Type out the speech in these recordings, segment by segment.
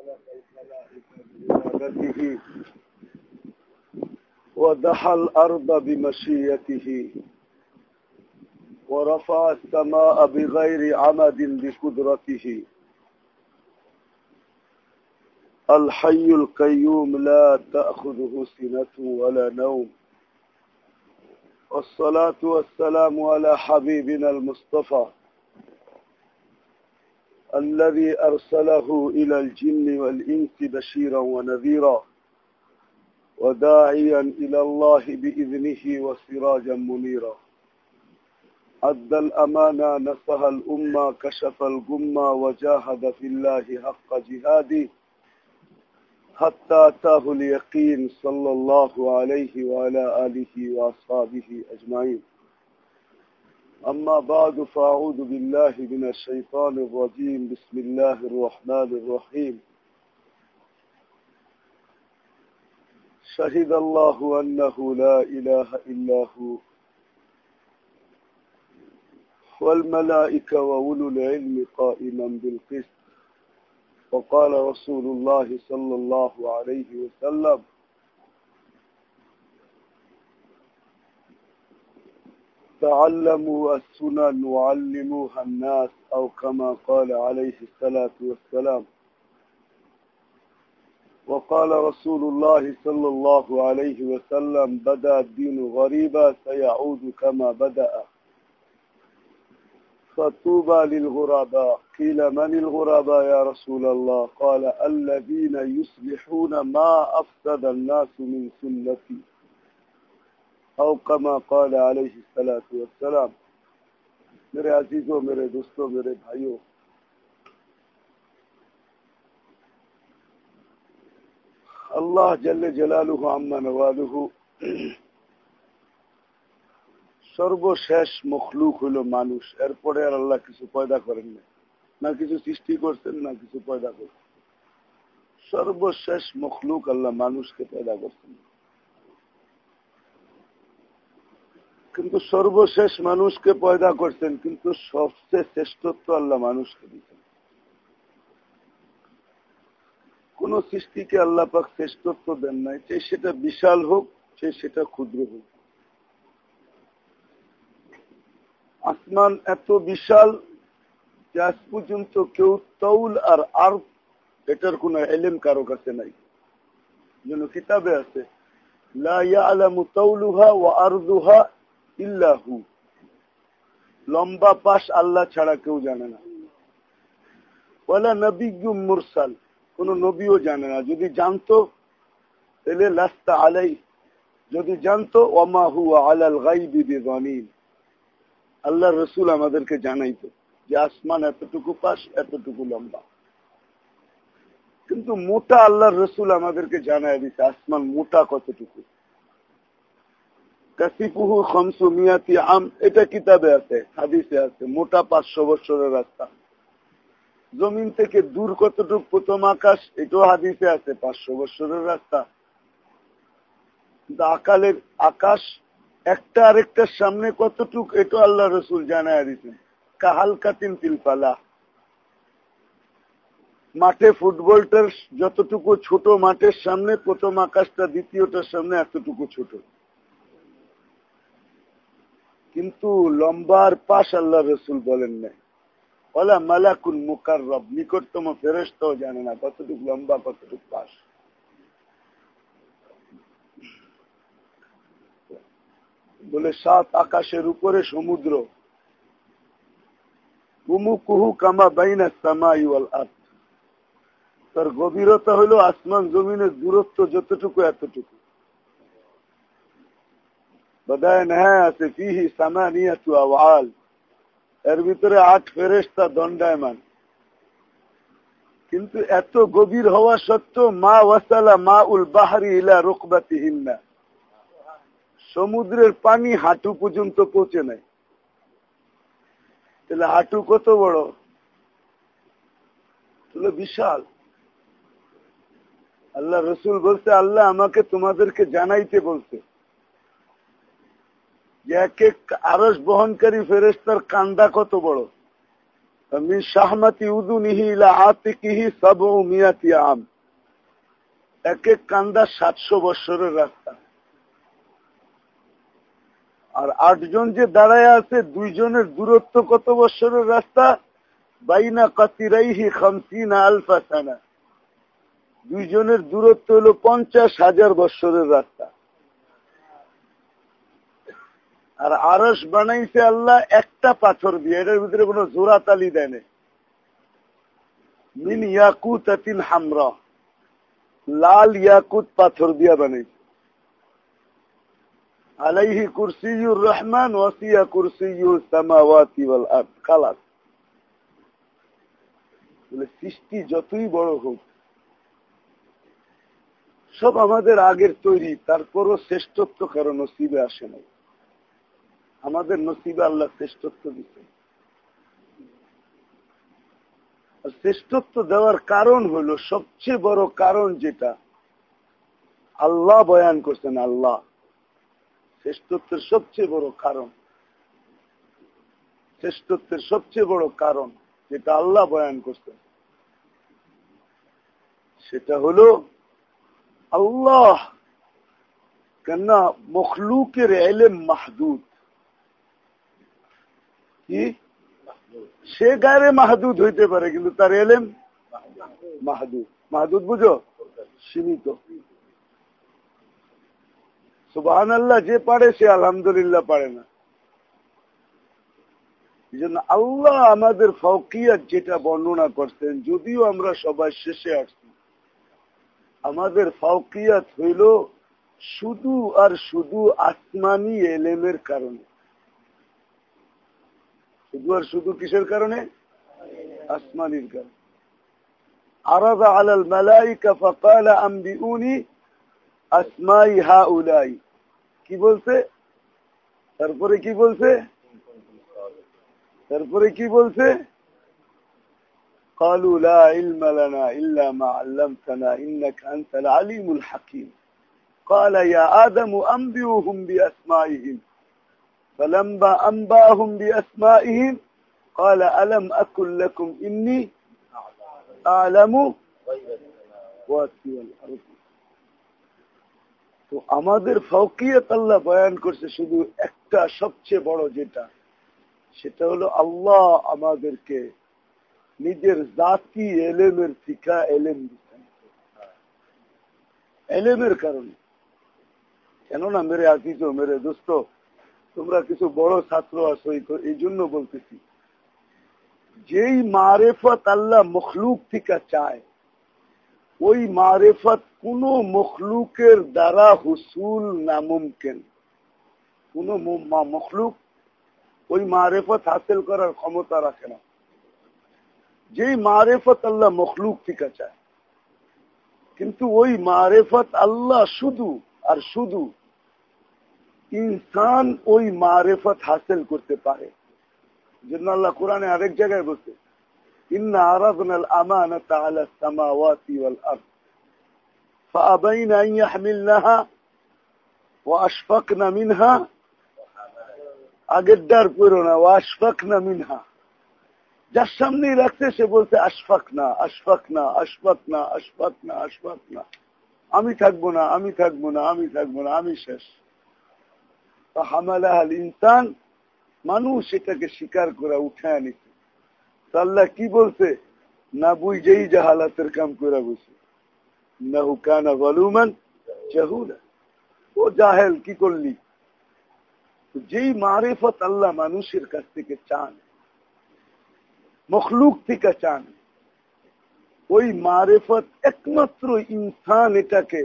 خلق ودحى الأرض بمشيته ورفع السماء بغير عمد بقدرته الحي القيوم لا تأخذه سنة ولا نوم. والصلاة والسلام على حبيبنا المصطفى الذي أرسله إلى الجن والإنس بشيرا ونذيرا وداعيا إلى الله بإذنه وسراجا منيرا. أدى الأمانة نصها الأمة كشف الغمة وجاهد في الله حق جهاده حتى أتاه اليقين صلى الله عليه وعلى آله وأصحابه أجمعين. أما بعد فأعوذ بالله من الشيطان الرجيم. بسم الله الرحمن الرحيم. شهد الله أنه لا إله إلا هو والملائكة وأولو العلم قائما بالقسط. وقال رسول الله صلى الله عليه وسلم تعلموا السنن وعلموها الناس أو كما قال عليه الصلاة والسلام. وقال رسول الله صلى الله عليه وسلم بدأ الدين غريبا سيعود كما بدأ. فطوبى للغرباء. قيل من الغرباء يا رسول الله؟ قال الذين يصلحون ما أفسد الناس من سنتي. او کما قال علیہ السلام میرے عزیزوں، میرے دوستوں، میرے بھائیوں، اللہ جل جلالہ عما نوالہ نواز شیش مخلوق ہو لو مانوشے اللہ کسی پیدا کریں گے۔ نہ کسی کرتے، نہ کسی پیدا کرتے۔ سروشی مخلوق اللہ مانوس کے پیدا کرتے কিন্তু সর্বশেষ মানুষকে পয়দা করছেন, কিন্তু সবচেয়ে শ্রেষ্ঠত্ব আল্লাহ মানুষকে দিচ্ছেন কোন সৃষ্টিকে আল্লাহ পাক শ্রেষ্ঠত্ব দেন নাই, যে সেটা বিশাল হোক সে সেটা ক্ষুদ্র হোক। আসমান এত বিশাল যে আজ পর্যন্ত কেউ তৌল আর আর এটার কোন এলেম কারও কাছে নাই। যেন কিতাবে আছে ইল্লাহু। লম্বা পাশ আল্লাহ ছাড়া কেউ জানে না। বলা নবী মুরসাল, কোন নবীও জানে না। যদি জানতো, তাহলে লাস্তা আলাই যদি জানতো ওমা হুয়া আলাল গাইবি বিগনিন আল্লাহ রসুল আমাদেরকে জানাইতো যে আসমান এতটুকু পাশ, এতটুকু লম্বা। কিন্তু মোটা আল্লাহর রসুল আমাদেরকে জানাই দিচ্ছে আসমান মোটা কতটুকু? কাসিপুহু খমসু মিয়াতি আম, এটা কিতাবে আছে, হাদিসে আছে, মোটা পাঁচশো বছরের রাস্তা। জমিন থেকে দূর কতটুক প্রথম আকাশ, এটাও হাদিসে আছে, পাঁচশো বছরের রাস্তা। আকালের আকাশ, একটা আরেকটার সামনে কতটুক এটা আল্লাহ রসুল জানায় দিচ্ছেন কাহাল কাতিন তিলপালা মাঠে ফুটবলটার যতটুকু ছোট মাঠের সামনে, প্রথম আকাশটা দ্বিতীয়টার সামনে এতটুকু ছোট। কিন্তু লম্বার পাশ আল্লাহ রসুল বলেন নাই। বলা মালাকুল মুকার রব নিকটতম ফেরস্তাও জানে না কতটুকু লম্বা, কতটুকু পাশ। বলে সাত আকাশের উপরে সমুদ্র। কুমু কুহু কামা বাইনা সামাই আত তার গভীরতা হলো আসমান জমিনের দূরত্ব যতটুকু এতটুকু। বদায় আছে ফিহি সামানিয়াতু আওয়াল এর ভিতরে আট ফেরেস্তা দণ্ডায়মান। কিন্তু এত গভীর হওয়া সত্ত্বেও মা ওয়াসালা মা উল বাহারি ইলা রোকবাতি হিন্না সমুদ্রের পানি হাঁটু পর্যন্ত পৌঁছে নাই। তাহলে হাঁটু কত বড়? তাহলে বিশাল। আল্লাহ রসুল বলছে, আল্লাহ আমাকে তোমাদেরকে জানাইতে বলছে। আরস বহনকারী ফেরেস্তার কান্দা কত বড়। আর আটজন যে দাঁড়ায় আছে, দুইজনের দূরত্ব কত বৎসরের রাস্তা? বাইনা কাতিরাইহি খামসিনা আলফা সানা। দুইজনের দূরত্ব হলো পঞ্চাশ হাজার বৎসরের রাস্তা। আর আরস বানাইছে আল্লাহ একটা পাথর দিয়ে, এটার ভিতরে কোনো জোড়া তালি দেয় মিন হামরা, লাল ইয়াকুত পাথর দিয়া বানাইছে। আলাইহি রহমান, ওয়াসিয়া খালাস বলে, সৃষ্টি যতই বড় হোক, সব আমাদের আগের তৈরি, তারপরও শ্রেষ্ঠত্ব কারণ নসিবে আসে না আমাদের নসিবে আল্লাহ শ্রেষ্ঠত্ব দিচ্ছে শ্রেষ্ঠত্ব দেওয়ার কারণ হলো, সবচেয়ে বড় কারণ যেটা, আল্লাহ বয়ান করছেন আল্লাহ। শ্রেষ্ঠত্বের সবচেয়ে বড় কারণ। শ্রেষ্ঠত্বের সবচেয়ে বড় কারণ যেটা আল্লাহ বয়ান করছেন, সেটা হলো, আল্লাহ কেননা মখলুকের এলেম মাহদুদ। কি? সে গায়ে মাহদুদ হইতে পারে, কিন্তু তার এলেম মাহদুদ। মাহদুদ বুঝো? সীমিত। সুবাহান আল্লাহ যে পারে সে আলহামদুলিল্লাহ পারে না। এই আল্লাহ আমাদের ফকিয়াত যেটা বর্ণনা করতেন যদিও আমরা সবাই শেষে আসছি, আমাদের ফাউকিয়াত হইল শুধু আর শুধু আসমানি এলেমের কারণে। শুধু আর শুধু কিসের কারণে আসমানির কারণে আরাদা আলাল মালাইকা ফাকালা আম্বিউনি আসমাই হা উলাই কি বলছে তারপরে কি বলছে তারপরে কি বলছে قالوا لا علم لنا إلا ما علمتنا إنك أنت العليم الحكيم قال يا آدم أنبئهم بأسمائهم فلما أنباهم بأسمائهم قال ألم أكن لكم إني أعلم والأرض তো আমাদের ফকিয়ত আল্লাহ বয়ান করছে শুধু একটা সবচেয়ে বড় যেটা সেটা হলো আল্লাহ আমাদেরকে নিজের জাতি এলেমের শিখা এলেম দিচ্ছেন এলেমের কারণে কেননা মেরে আজিজ মেরে দোস্ত তোমরা কিছু বড় ছাত্র আছো, এই জন্য বলতেছি। যেই মারেফত আল্লাহ মখলুক থেকে চায়, ওই মারেফত কোন মখলুকের দ্বারা হুসুল নামুমকেন। কোন মখলুক ওই মারেফত হাসিল করার ক্ষমতা রাখে না। যেই মারেফত আল্লাহ মখলুক থেকে চায়, কিন্তু ওই মারেফত আল্লাহ শুধু আর শুধু ইনসান ওই মারেফত হাসিল করতে পারে জন্য আল্লাহ কোরআনে আরেক জায়গায় বলছে إن عرضنا الأمانة على السماوات والأرض فأبين أن يحملنها وأشفقن منها আগের ডার করো না ও আশফাক না মিনহা যার সামনেই রাখছে সে বলছে আশফাক না আশফাক না আশফাক না আশফাক না আশফাক না আমি থাকবো না আমি থাকবো না আমি থাকবো না আমি শেষ হামালাহাল ইনসান মানুষ এটাকে স্বীকার করে উঠে আনিছে আল্লাহ কি বলছে না বুঝেই জাহালাতের কাম করে বসে না হুকানা বলুমান জাহুলা ও জাহেল কি করলি যেই মারেফত আল্লাহ মানুষের কাছ থেকে চান মখলুক থেকে চান ওই মারেফত একমাত্র ইনসান এটাকে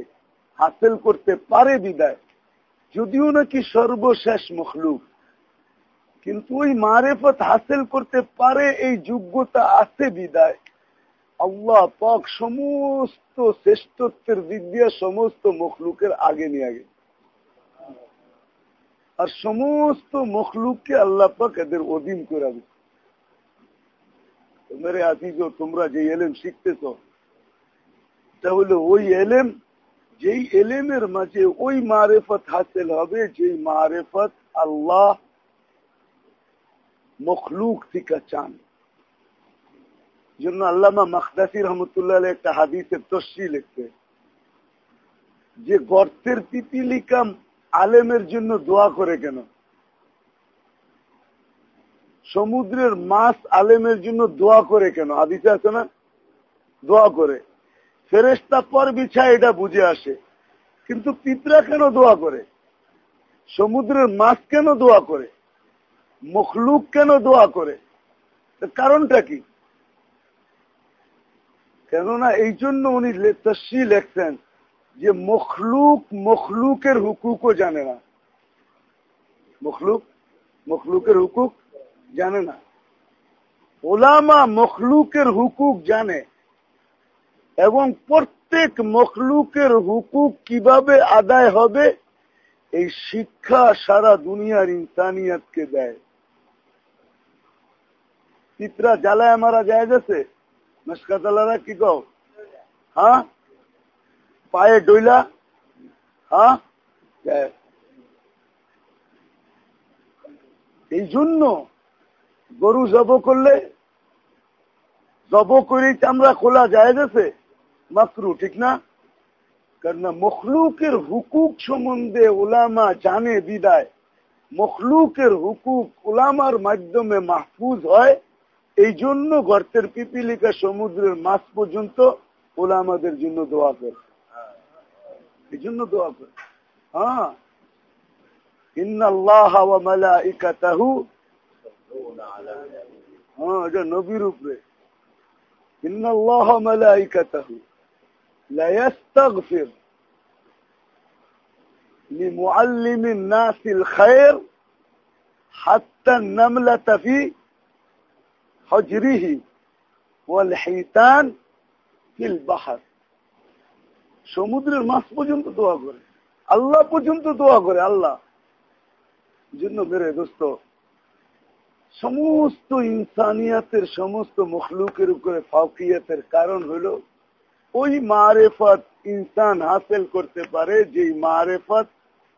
হাসিল করতে পারে বিদায় যদিও নাকি সর্বশেষ মখলুক, কিন্তু ওই মারেফত হাসিল করতে পারে, এই যোগ্যতা আছে বিদায়। আল্লাহ পাক সমস্ত শ্রেষ্ঠত্বের বিদ্যা সমস্ত মখলুকের আগে নিয়ে আগে আর সমস্ত মখলুককে আল্লাহ পাক এদের অধীন করে দিচ্ছে মেরে আজিজ তোমরা যে এলেম শিখতেছ তাহলে ওই এলেম যেই এলেমের মাঝে ওই মারেফত হাসিল হবে, যেই মারেফত আল্লাহ মখলুক থেকে চান। জন্য আল্লামা মখদাসি রহমতুল্লাহ একটা হাদিসের তসি লিখতে যে গর্তের পিপিলিকা আলেমের জন্য দোয়া করে কেন? সমুদ্রের মাছ আলেমের জন্য দোয়া করে কেন? হাদিসে আছে না? দোয়া করে। ফেরেস্তা পর বিছায় এটা বুঝে আসে। কিন্তু পিঁপড়া কেন দোয়া করে? সমুদ্রের মাছ কেন দোয়া করে? মখলুক কেন দোয়া করে? কারণটা কি? কেননা এই জন্য উনি তসি লেখছেন যে মখলুক মখলুকের হুকুকও জানে না। মখলুক মখলুকের হুকুক জানে না। ওলামা মখলুকের হুকুক জানে। এবং প্রত্যেক মখলুকের হুকুক কীভাবে আদায় হবে, এই শিক্ষা সারা দুনিয়ার ইনসানিয়াতকে দেয়। চিত্রা জ্বালায় মারা যায় গেছে। মেসকাতালারা কি কও? হ্যাঁ? পায়ে ডইলা? হ্যাঁ? এই জন্য গরু জব করলে, জব করে চামড়া খোলা যায় গেছে। মাকরু ঠিক না কেননা মখলুকের হুকুক সম্বন্ধে ওলামা জানে বিদায় মখলুকের হুকুক ওলামার মাধ্যমে মাহফুজ হয় এই জন্য গর্তের পিপিলিকা সমুদ্রের মাছ পর্যন্ত ওলামাদের জন্য দোয়া করে। এই জন্য দোয়া করে। হ্যাঁ। হ্যাঁ নবীর উপরে। ইন্নাল্লাহ মালাইকাতাহু। لا يستغفر لمعلم الناس الخير حتى النملة في حجره والحيتان في البحر সমুদ্রের মাছ পর্যন্ত দোয়া করে আল্লাহ পর্যন্ত দোয়া করে আল্লাহ জন্য মেরে দোস্ত সমস্ত ইনসানিয়াতের সমস্ত মখলুকের উপরে ফাউকিয়াতের কারণ হলো ওই মারেফত ইনসান হাসিল করতে পারে যে মারেফত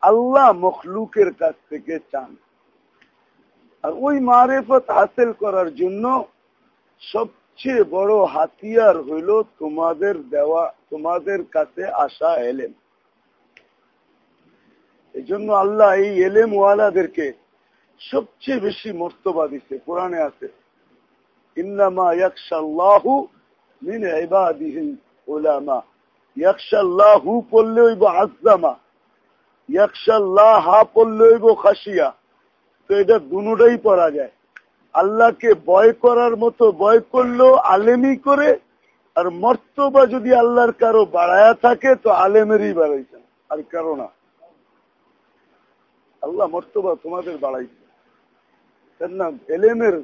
আল্লাহ মখলুকের কাছ থেকে চান। আর ওই মারেফত হাসিল করার জন্য সবচেয়ে বড় হাতিয়ার হইল তোমাদের দেওয়া, তোমাদের কাছে আসা এলেম। এই জন্য আল্লাহ এই এলেম ওয়ালাদেরকে সবচেয়ে বেশি মর্তবা দিছে, কোরআনে আছে, ইন্নামা ইয়াকশাল্লাহু মিন ইবাদিহি ইয়াকশাল্লাহু পড়লে হইব আজ্জামা। ইয়াকশাল্লাহ হা পড়লে হইব খাসিয়া তো এটা দুটাই পড়া যায়। আল্লাহকে ভয় করার মতো ভয় করলেও আলেমই করে, আর মর্তবা যদি আল্লাহর কারও বাড়ায়া থাকে, তো আলেমেরই বাড়াইছেন আর কারও না। আল্লাহ মর্তবা তোমাদের বাড়াইছে। না এলেমের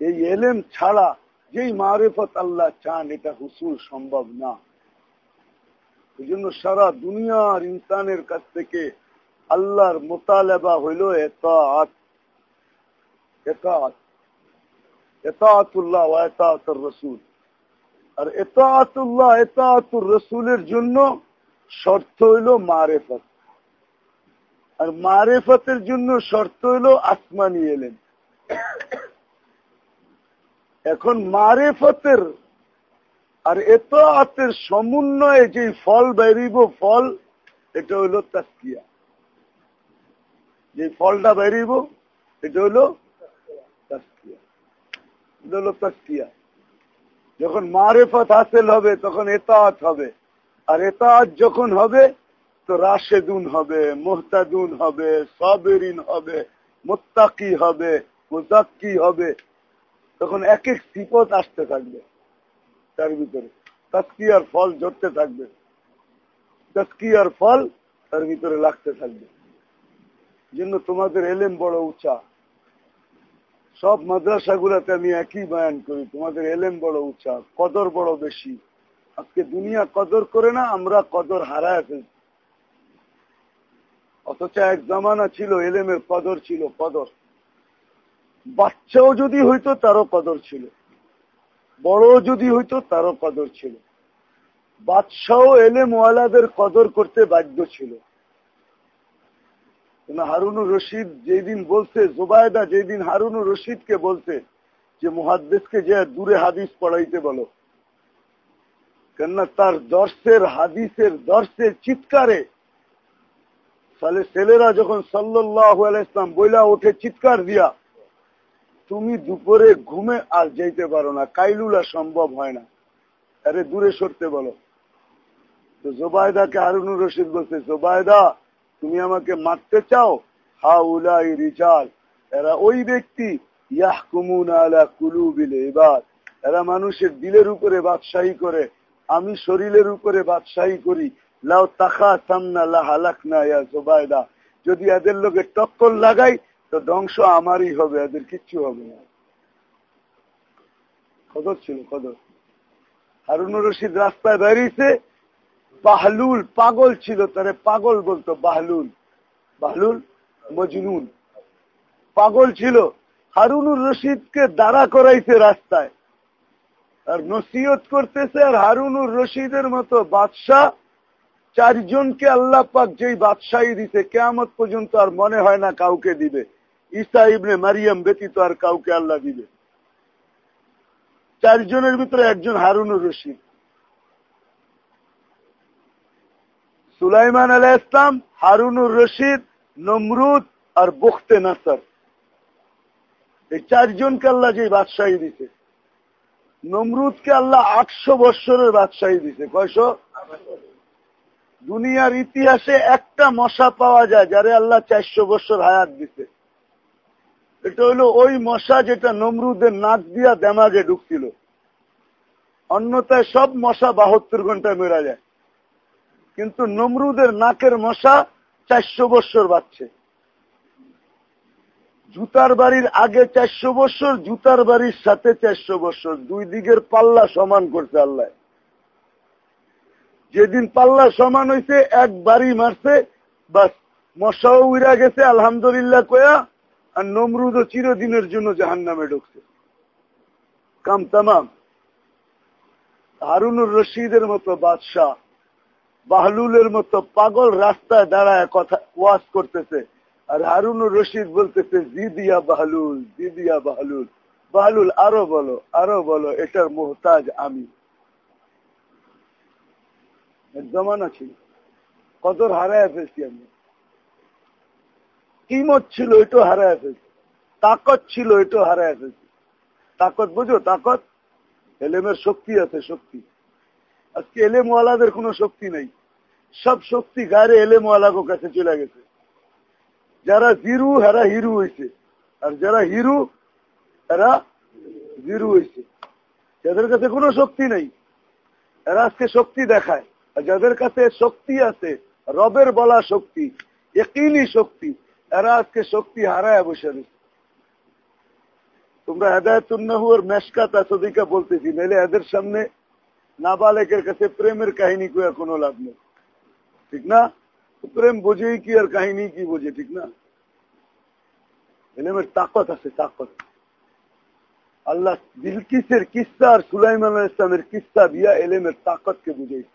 এই এলেম ছাড়া যেই মারেফত আল্লাহ চান, এটা হুসুল সম্ভব না। এই জন্য সারা দুনিয়ার ইনসানের কাছ থেকে আল্লাহর মোতালেবা হইল রসুল। আর এতাতুল্লাহ এতাতুর রসুলের জন্য শর্ত হইল মারেফত। আর মারেফতের জন্য শর্ত হইল আসমানি এলেন এখন মারেফতের, আর এত আতের সমন্বয়ে যে ফল বেরিব, ফল, এটা হইল তাস্কিয়া। যে ফলটা বেরিব, এটা হইল তাস্কিয়া। এটা হলো তাস্কিয়া। যখন মারেফত হাসিল হবে, তখন এতাত হবে। আর এতাত যখন হবে, তো রাশেদুন হবে, মোহতাদুন হবে, সাবেরিন হবে, মোত্তাকি হবে মোজাক্কি হবে তখন এক এক সিপত আসতে থাকবে তার ভিতরে। তাস্কিয়ার ফল জড়তে থাকবে। তাস্কিয়ার ফল তার ভিতরে লাগতে থাকবে। জন্য তোমাদের এলেম বড় উঁচা। সব মাদ্রাসাগুলাতে আমি একই বয়ান করি, তোমাদের এলেম বড় উঁচা, কদর বড় বেশি। আজকে দুনিয়া কদর করে না, আমরা কদর হারায় ফেলছি। অথচ এক জামানা ছিল, এলেমের কদর ছিল কদর। বাচ্চাও যদি হইতো তারও কদর ছিল। বড় যদি হইতো তারও কদর ছিল। বাদশাহ এলে মোয়ালাদের কদর করতে বাধ্য ছিল। হারুনুর রশিদ যেদিন বলছে, জোবায়দা যেদিন হারুনুর রশিদকে বলছে যে মহাদ্দেশকে যে দূরে হাদিস পড়াইতে বলো, কেননা তার দর্শের হাদিসের দর্শের চিৎকারে তাহলে ছেলেরা যখন সাল্লাহ ইসলাম বইলা ওঠে চিৎকার দিয়া তুমি দুপুরে ঘুমে আর যেতে পারো না। কাইলুলা সম্ভব হয় না। আরে দূরে সরতে বলো। তো জোবায়দাকে হারুনুর রশিদ বলছে, জোবায়দা, তুমি আমাকে মারতে চাও? হা উলাই রিচাল এরা ওই ব্যক্তি, ইয়াহকুমুন আলা কুলুবিল এবার এরা মানুষের দিলের উপরে বাদশাহী করে, আমি শরীরের উপরে বাদশাহী করি। লাও তাখা সামনা লাহালাক না ইয়া জোবায়দা। যদি এদের লোকে টক্কর লাগাই তো ধ্বংস আমারই হবে, এদের কিচ্ছু হবে না। কদর ছিল কদর হারুনুর রশিদ রাস্তায় বেরিয়েছে বাহলুল পাগল ছিল, তারে পাগল বলতো, বাহলুল। বাহলুল মজনুন। পাগল ছিল। হারুনুর রশিদকে দাঁড়া করাইছে রাস্তায়। আর নসিহত করতেছে, আর হারুনুর রশিদের মতো বাদশাহ, চারজনকে আল্লাহ পাক যেই বাদশাহী দিছে কেমত পর্যন্ত আর মনে হয় না কাউকে দিবে। ঈসা ইবনে মারিয়াম ব্যতীত আর কাউকে আল্লাহ দিবে চারজনের ভিতরে একজন হারুনুর রশিদ। সুলাইমান আলাহ ইসলাম হারুনুর রশিদ, নমরুদ আর বখতে নাসার। এই চারজনকে আল্লাহ যে বাদশাহী দিছে। নমরুদকে আল্লাহ আটশো বৎসরের বাদশাহী দিছে। কয়শো? দুনিয়ার ইতিহাসে একটা মশা পাওয়া যায় যারে আল্লাহ চারশো বছর হায়াত দিছে। এটা হলো ওই মশা যেটা নমরুদের নাক দিয়া দেমাগে ঢুকছিল। অন্যথায় সব মশা বাহাত্তর ঘন্টায় মেরা যায়। কিন্তু নমরুদের নাকের মশা চারশো বৎসর বাড়ছে জুতার বাড়ির আগে চারশো বৎসর, জুতার বাড়ির সাথে চারশো বৎসর। দুই দিকের পাল্লা সমান করছে আল্লাহ। যেদিন পাল্লা সমান হয়েছে এক বাড়ি মারছে, বাস মশাও উইরা গেছে, আলহামদুলিল্লাহ কয়া আর নমরুদও চিরদিনের জন্য জাহান নামে ঢুকছে। কাম তামাম। হারুনুর রশিদের মতো বাদশাহ, বাহলুলের মতো পাগল রাস্তায় দাঁড়ায় কথা, ওয়াজ করতেছে। আর হারুনুর রশিদ বলতেছে, জিদিয়া বাহলুল জিদিয়া বাহলুল। বাহলুল, আরও বলো আরও বলো, এটার মোহতাজ আমি। জমানা ছিল। কদর হারায় ফেলছি আমি। কিমত ছিল এটাও হারায় ফেলছি। তাকত ছিল এটাও হারায় ফেলছি। তাকত বুঝো, তাকত এলেমের শক্তি আছে, শক্তি। আজকে এলেমওয়ালাদের কোনো শক্তি নেই। সব শক্তি গায়ে এলেমওয়ালাগো কাছে চলে গেছে। যারা জিরু, হেরা হিরু হয়েছে আর যারা হিরু এরা জিরু হয়েছে যাদের কাছে কোনো শক্তি নেই, এরা আজকে শক্তি দেখায়। আর যাদের কাছে শক্তি আছে, রবের বলা শক্তি একইনি শক্তি এরা আজকে শক্তি হারায় বসে রয়েছে তোমরা হেদায়তুন্নাহুর মেশকাত আসদিকা বলতেছি নাহলে এদের সামনে নাবালেকের কাছে প্রেমের কাহিনী কুয়া কোনো লাভ নেই ঠিক না প্রেম বোঝেই কি আর কাহিনী কি বোঝে ঠিক না এলেমের তাকত আছে তাকত আল্লাহ বিলকিসের কিস্সা আর সুলাইমান ইসলামের কিস্সা দিয়া এলেমের তাকতকে বুঝেছে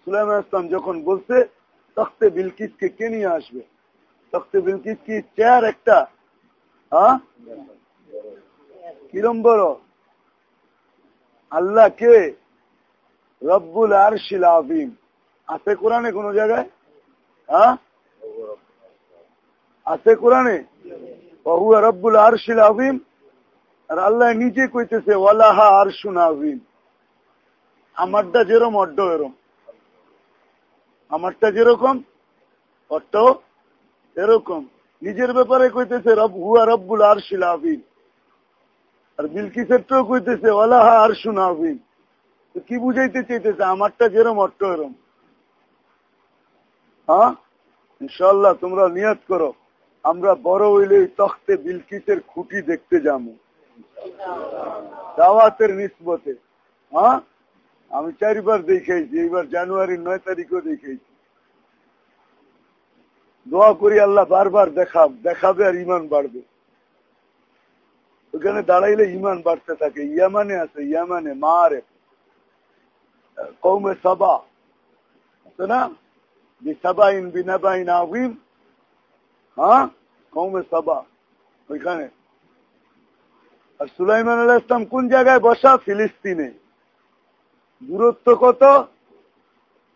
সুলাইমান ইসলাম যখন বলছে তখতে বিলকিসকে কে নিয়ে আসবে বিলকিস কি চেয়ার একটা? হ্যাঁ? কিরম বড় আল্লাহ কে? রব্বুল আরশিল আবিম আছে কোরআনে কোন জায়গায়? হ্যাঁ? আছে কোরআনে? বহুয়া রব্বুল আরশিল আবিম আর আল্লাহ নিজে কইতেছে, ওয়ালাহা আরশুন আবিম আমারটা যেরম অড্ড এরম। আমারটা যেরকম অট্ট এরকম। নিজের ব্যাপারে কইতেছে রব, হুয়া রব্বুল আরশিল আবিম আর বিলকিসেরটাও কইতেছে ওলাহা আবিম তো কি বুঝাইতে চাইতেছে? আমারটা যেরম অট্ট এরম। হ্যাঁ? ইনশাল্লাহ তোমরা নিয়ত করো। আমরা বড় হইলে তখতে বিলকিসের খুঁটি দেখতে যাব দাওয়াতের নিসবতে। হ্যাঁ? আমি চারিবার দেখাইছি, এইবার জানুয়ারির নয় তারিখও দেখাইছি। দোয়া করি আল্লাহ বারবার দেখাব, দেখাবে আর ইমান বাড়বে। ওখানে দাঁড়াইলে ইমান বাড়তে থাকে। ইয়ামানে আছে, ইয়ামানে, মারে। কৌমে সাবা। আছে না? বিনাবাইন হ্যাঁ? কৌমে সাবা। ওইখানে। আর সুলাইমান আল্লাহ ইসলাম কোন জায়গায় বসা? ফিলিস্তিনে। দূরত্ব কত?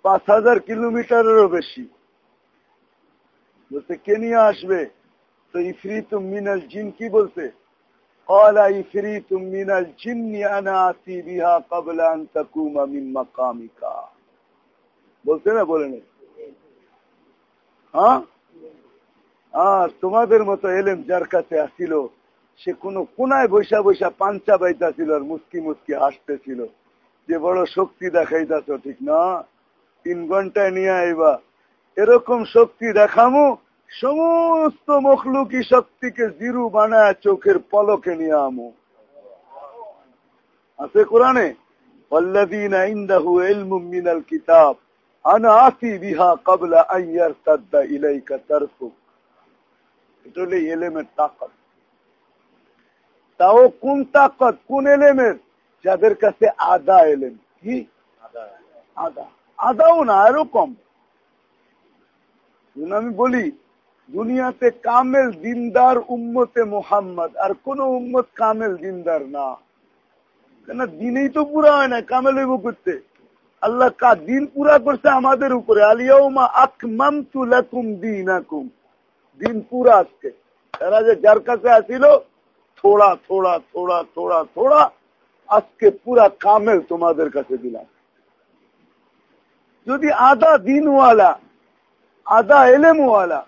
পাঁচ হাজার কিলোমিটারেরও বেশি। বলছে, কে নিয়ে আসবে? তো ইফরি তুম মিনাল জিন কি বলছে? বলছে না, বলে হ্যাঁ? তোমাদের মতো এলেম যার কাছে আসিল, সে কোনো কোনায় বৈশা বৈশা পাঞ্চা বাইতাছিল আর মুসকি মুসকি হাসতেছিল। যে বড় শক্তি দেখাইতাছ, ঠিক না? তিন ঘন্টায় নিয়ে আইবা। এরকম শক্তি দেখামো সমস্ত মখলুকি শক্তিকে জিরু বানায় চোখের পলকে নিয়ে আমো। আছে কোরআনে? কোন তাকত? কোন যাদের কাছে আদা এলেম। কি? আদাও না এরকম আমি বলি দুনিয়াতে কামেল দিনদার উম্মতে মোহাম্মদ, আর কোন উম্মত কামেল দিনদার না। কেন দিনেই তো পুরা হয় না, কামেল হইব করতে। আল্লাহ কা দিন পুরা করছে আমাদের উপরে। দিন পুরা আজকে। তারা যে যার কাছে আসিল, থোড়া থোড়া থোড়া থোড়া থোড়া, আজকে পুরা কামেল তোমাদের কাছে দিলাম। যদি আদা দিনওয়ালা, আদা এলেমওয়ালা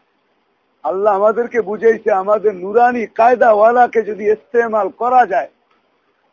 আল্লাহ আমাদেরকে বুঝাইছে, আমাদের নুরানি কায়দাওয়ালাকে যদি ইস্তেমাল করা যায়,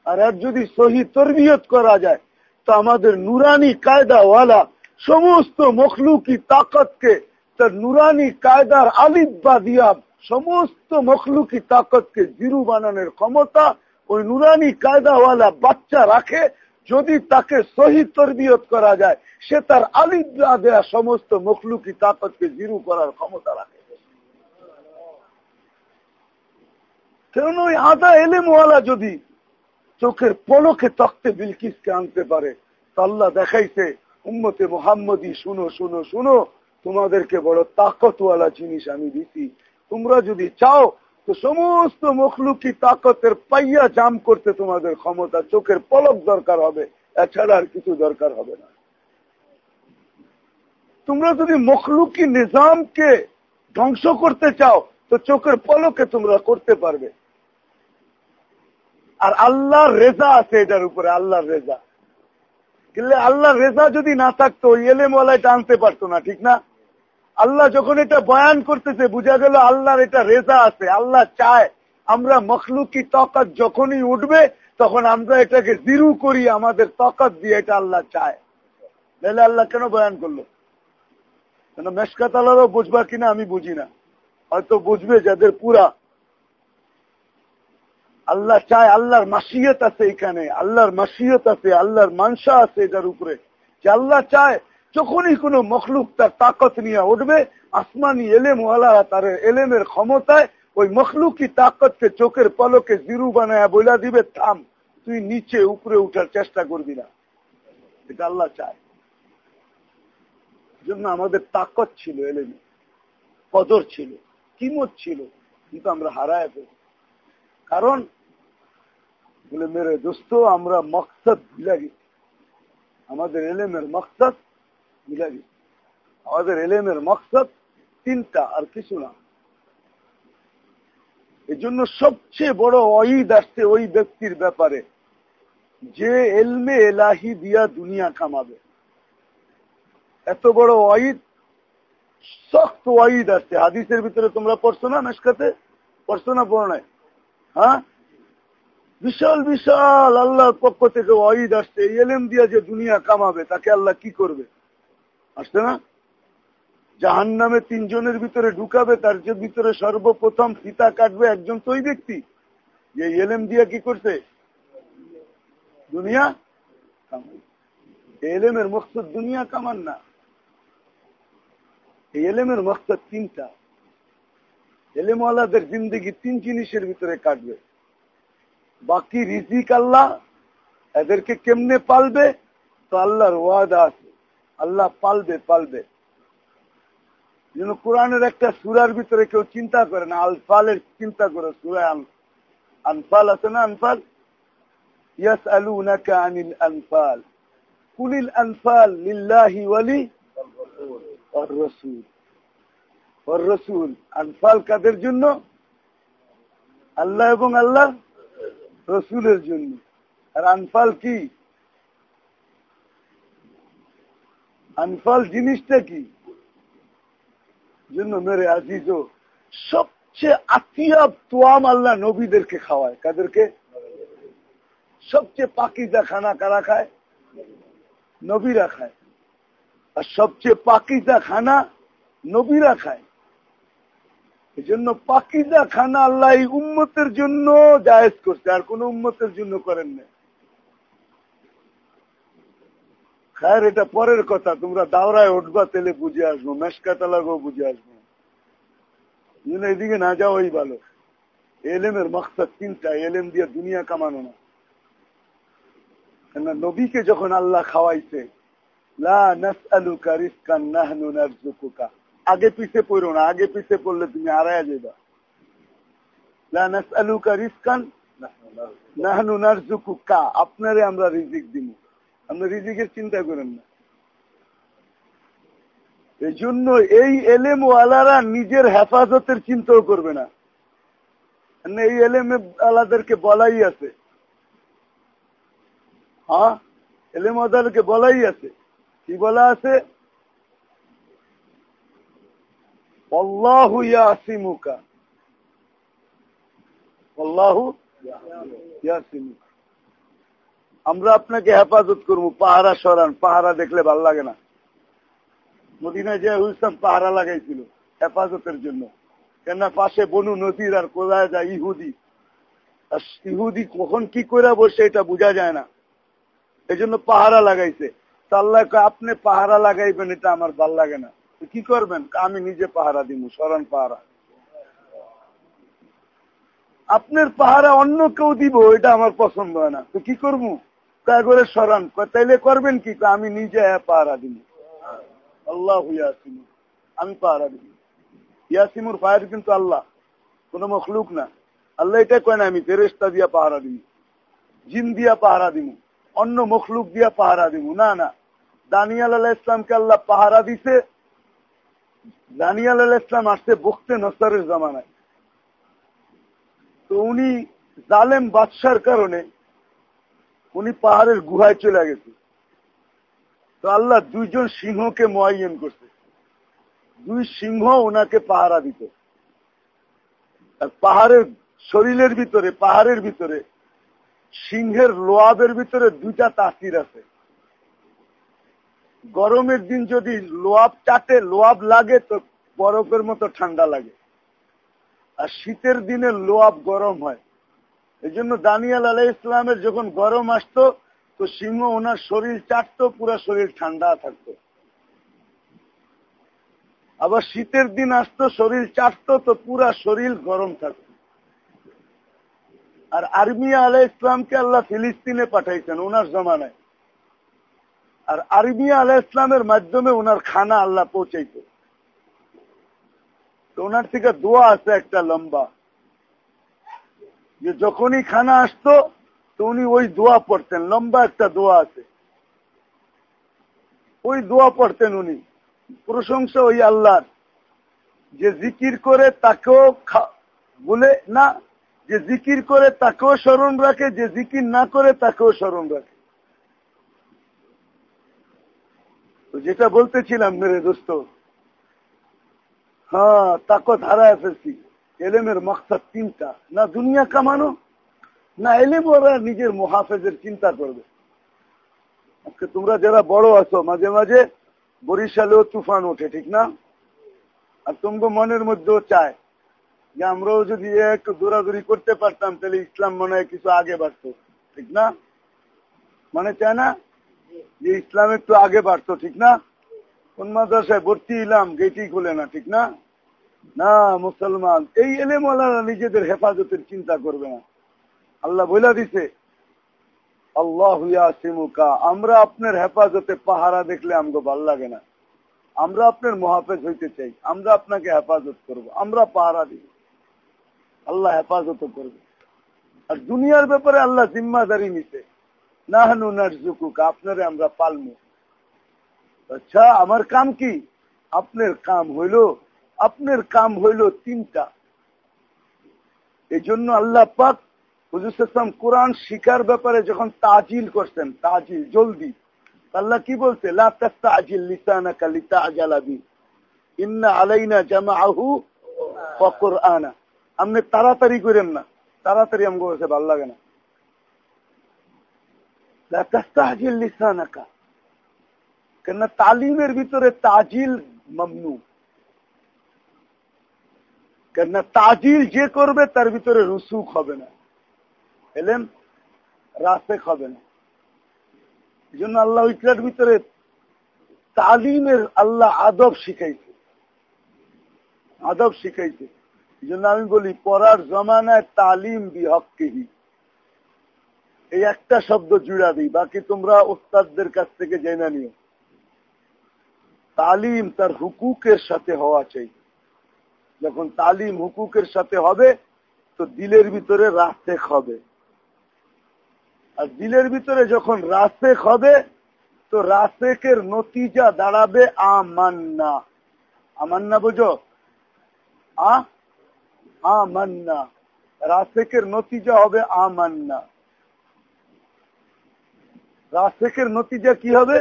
আর আর যদি সহি তরবিয়ত করা যায়, তো আমাদের নুরানি কায়দাওয়ালা সমস্ত মখলুকি তাকতকে, তার নুরানি কায়দার আলিব্বা দিয়া সমস্ত মখলুকি তাকতকে জিরু বানানোর ক্ষমতা ওই নুরানি কায়দাওয়ালা বাচ্চা রাখে, যদি তাকে সহি তরবিয়ত করা যায়, সে তার আলিব্বা দেয়া সমস্ত মখলুকি তাকতকে জিরু করার ক্ষমতা রাখে। কেন ওই আদা এলেমওয়ালা যদি চোখের পলকে তখতে বিলকিসকে আনতে পারে? আল্লাহ দেখাইছে, উম্মতে মোহাম্মদি, শুনো শুনো শুনো, তোমাদেরকে বড় তাকতওয়ালা জিনিস আমি দিছি। তোমরা যদি চাও, তো সমস্ত মখলুকি তাকতের পাইয়া জাম করতে তোমাদের ক্ষমতা, চোখের পলক দরকার হবে, এছাড়া আর কিছু দরকার হবে না। তোমরা যদি মখলুকি নিজামকে ধ্বংস করতে চাও, তো চোখের পলকে তোমরা করতে পারবে। আর আল্লাহর রেজা আছে এটার উপরে, আল্লাহর রেজা। কিন্তু আল্লাহর রেজা যদি না থাকতো ওই এলেমওয়ালা এটা পারতো না, ঠিক না? আল্লাহ যখন এটা বয়ান করতেছে, বুঝা গেল আল্লাহর এটা রেজা আছে, আল্লাহ চায় আমরা মখলুকি তকাত যখনই উঠবে, তখন আমরা এটাকে জিরু করি, আমাদের তকাত দিয়ে এটা আল্লাহ চায়। তাহলে আল্লাহ কেন বয়ান করল? কেন মেসকাত আল্লাহও বুঝবা কিনা আমি বুঝি না। হয়তো বুঝবে যাদের পুরা আল্লাহ চায় আল্লাহর মাসিয়ত আছে এখানে, আল্লাহর মাসিয়ত আছে, আল্লাহর মানসা আছে এটার উপরে। যে আল্লাহ চায় যখনই কোনো মখলুক তার তাকত নিয়ে উঠবে, আসমানি এলেম ওয়ালা তার এলেমের ক্ষমতায় ওই মখলুকি তাকতকে চোখের পলকে জিরু বানায় বইলা দিবে, থাম, তুই নিচে উপরে উঠার চেষ্টা করবি না। এটা আল্লাহ চায়। জন্য আমাদের তাকত ছিল এলেমে কদর ছিল, কিমত ছিল, কিন্তু আমরা হারায় ফেলছি কারণ বলে, মেরে দোস্ত, আমরা মকসদ ভুলে গেছি। আমাদের এলেমের মকসদ ভুলে গেছি। আমাদের এলেমের মকসদ তিনটা, আর কিছু না। এই জন্য সবচেয়ে বড় অঈদ আসছে ওই ব্যক্তির ব্যাপারে। যে এলমে এলাহি দিয়া দুনিয়া কামাবে। এত বড় ওয়াইদ শক্ত ওয়াইদ আসছে। হাদিসের ভিতরে তোমরা পড়ছো না মেসকাতে পড়ছো না পড়ো নাই? হ্যাঁ? বিশাল বিশাল আল্লাহর পক্ষ থেকে ওয়াইদ আসছে। এলেম দিয়া যে দুনিয়া কামাবে, তাকে আল্লাহ কি করবে? আসছে না? জাহান নামে তিনজনের ভিতরে ঢুকাবে, তার যে ভিতরে সর্বপ্রথম ফিতা কাটবে একজন তো ওই ব্যক্তি। যে এলেম দিয়া কি করছে? দুনিয়া এলেমের মকসদ দুনিয়া কামান না। এলেমের মকসদ তিনটা। এলেমওয়ালাদের জিন্দগি তিন জিনিসের ভিতরে কাটবে। বাকি রিজিক আল্লাহ এদেরকে কেমনে পালবে? তো আল্লাহর ওয়াদা আছে। আল্লাহ পালবে পালবে। যেন কোরআনের একটা সুরার ভিতরে কেউ চিন্তা করে না আল ফালের চিন্তা করে সুরায় আনফাল আছে না আনফাল? ইয়াস আলু নাকা আনিল আনফাল। কুলিল আনফাল লিল্লাহি ওয়ালি রসুল রসুল। আনফাল কাদের জন্য? আল্লাহ এবং আল্লাহ রসুলের জন্য। আর আনফাল কি? আনফাল জিনিসটা কি? জন্য মেরে আজিজ সবচেয়ে আতিয়াব তোয়াম আল্লাহ নবীদেরকে খাওয়ায়। কাদেরকে? সবচেয়ে পাকিজা খানা কারা খায়? নবীরা খায়। আর সবচেয়ে পাকিজা খানা নবীরা খায়। এই জন্য পাকিজা খানা আল্লাহ এই উম্মতের জন্য জায়েজ করছে, আর কোন উম্মতের জন্য করেন না খায়ের, এটা পরের কথা, তোমরা দাওরায় উঠবা তেলে বুঝে আসব মেসকাটা লাগো বুঝে আসব। এদিকে না যাওয়াই ভালো। এলেমের মকসদ চিন্তা এলেম দিয়ে দুনিয়া কামানো না। নবীকে যখন আল্লাহ খাওয়াইছে আগে পিছে পড়ো না, আগে পিছে পড়লে তুমি হারায় যাবা আপনারে আমরা রিজিক দিব। আমরা রিজিকের চিন্তা করেন না। এই জন্য এই এলেম ওয়ালারা নিজের হেফাজতের চিন্তাও করবে না। এই এলেম আলাদেরকে বলাই আছে। হ্যাঁ? এলেম ওয়ালাদেরকে বলাই আছে। কি বলা আছে? আমরা আপনাকে হেফাজত করব, পাহারা সরান, পাহারা দেখলে ভালো লাগে না। মদিনা যে হুইসাম পাহারা লাগাইছিল, হেফাজতের জন্য। কেননা পাশে বনু নদীর আর কোথায় যায় ইহুদি। আর ইহুদি কখন কি করে বসে এটা বোঝা যায় না। এই জন্য পাহারা লাগাইছে। আল্লাহ আপনি পাহারা লাগাইবেন, এটা আমার ভালো লাগে না। কি করবেন? আমি নিজে পাহারা দিব স্মরণ পাহারা। আপনার পাহারা অন্য কেউ দিব, এটা আমার পছন্দ হয় না। তো কি করব? করে স্মরণ তাইলে করবেন কি? আমি নিজে পাহারা দিব আল্লাহ ইয়াসিম আমি পাহারা দিব ইয়াসিমুর ফায়ার কিন্তু আল্লাহ, কোন মখলুক না। আল্লাহ এটা কয় না, আমি ফেরেস্তা দিয়া পাহারা দিব জিন দিয়া পাহারা দিব অন্য মখলুক দিয়া পাহারা দিব না না। দানিয়াল আল্লাহ ইসলামকে আল্লাহ পাহারা দিছে দানিয়াল আল্লাহ ইসলাম আসছে বকতে নসরের জামানায়। তো উনি জালেম বাদশার কারণে উনি পাহাড়ের গুহায় চলে গেছে। তো আল্লাহ দুইজন সিংহকে মোয়াইন করছে। দুই সিংহ ওনাকে পাহারা দিত। আর পাহাড়ের শরীরের ভিতরে, পাহাড়ের ভিতরে সিংহের লোয়াবের ভিতরে দুইটা তাসির আছে। গরমের দিন যদি লোয়াব চাটে, লোয়াব লাগে তো বরফের মতো ঠান্ডা লাগে। আর শীতের দিনে লোয়াব গরম হয়। এই জন্য দানিয়াল আলাহ ইসলামের যখন গরম আসতো, তো সিংহ ওনার শরীর চাটতো, পুরো শরীর ঠান্ডা থাকতো। আবার শীতের দিন আসতো, শরীর চাটতো, তো পুরা শরীর গরম থাকতো। আর আর্মিয়া আলাহ ইসলামকে আল্লাহ ফিলিস্তিনে পাঠাইছেন, ওনার জমানায়। আর আরবিয়া আলাহ ইসলামের মাধ্যমে ওনার খানা আল্লাহ পৌঁছাইত ওনার থেকে দোয়া আছে একটা লম্বা। যে যখনই খানা আসতো, তো উনি ওই দোয়া পড়তেন, লম্বা একটা দোয়া আছে। ওই দোয়া পড়তেন উনি। প্রশংসা ওই আল্লাহর। যে জিকির করে তাকেও বলে না, যে জিকির করে তাকেও স্মরণ রাখে, যে জিকির না করে তাকেও স্মরণ রাখে। তো যেটা বলতেছিলাম মেরে দোস্ত হ্যাঁ তাকত হারায় ফেলছি। এলেমের মকসদ তিনটা। না দুনিয়া কামানো, না এলেম, ওরা নিজের মহাফেজের চিন্তা করবে। আজকে তোমরা যারা বড় আছো, মাঝে মাঝে বরিশালেও তুফান ওঠে, ঠিক না? আর তোমাকে মনের মধ্যেও চায় যে আমরাও যদি একটু দৌড়াদৌড়ি করতে পারতাম, তাহলে ইসলাম মনে হয় কিছু আগে বাড়তো, ঠিক না? মানে চায় না? যে ইসলাম একটু আগে বাড়তো, ঠিক না? কোন মাদ্রাসায় ভর্তি ইলাম গেটই খুলে না, ঠিক না? না, মুসলমান, এই এলেমালারা নিজেদের হেফাজতের চিন্তা করবে না। আল্লাহ বইলা দিছে, আল্লাহ সিমুকা আমরা আপনার হেফাজতে পাহারা দেখলে আমাকে ভালো লাগে না। আমরা আপনার মহাফেজ হইতে চাই, আমরা আপনাকে হেফাজত করব। আমরা পাহারা দিব। আল্লাহ হেফাজত করবে। আর দুনিয়ার ব্যাপারে আল্লাহ জিম্মাদারি নিতে আপনারে আমরা পালমু। আচ্ছা আমার কাম কি? আপনার কাম হইল, আপনার কাম হইল তিনটা। আল্লাহ পাক কোরআন শিকার ব্যাপারে যখন তাজিল করছেন, তাজিল, জলদি, আল্লাহ কি বলছে? আপনি তাড়াতাড়ি করেন না। তাড়াতাড়ি আমাকে ভালো লাগে না। কেন তালিমের ভিতরে তাজিল মামনু। কেন তাজিল যে করবে, তার ভিতরে রুসুক হবে না। এলেন রাসেক হবে না। এই জন্য আল্লাহ ওইটার ভিতরে তালিমের আল্লাহ আদব শিখাইছে। আদব শিখাইছে। এই জন্য আমি বলি, পড়ার জমানায় তালিম বিহককেহি এই একটা শব্দ জুড়া দিই, বাকি তোমরা ওস্তাদদের কাছ থেকে জেনে নিও। তালিম তার হুকুকের সাথে হওয়া চাই। যখন তালিম হুকুকের সাথে হবে, তো দিলের ভিতরে রাস্তেক হবে। আর দিলের ভিতরে যখন রাসেক হবে, তো রাসেকের নতিজা দাঁড়াবে আমান্না। আমান্না বুঝো? আমান্না। রাসেকের নতিজা হবে আমান্না। রাসেকের নতিজা কি হবে?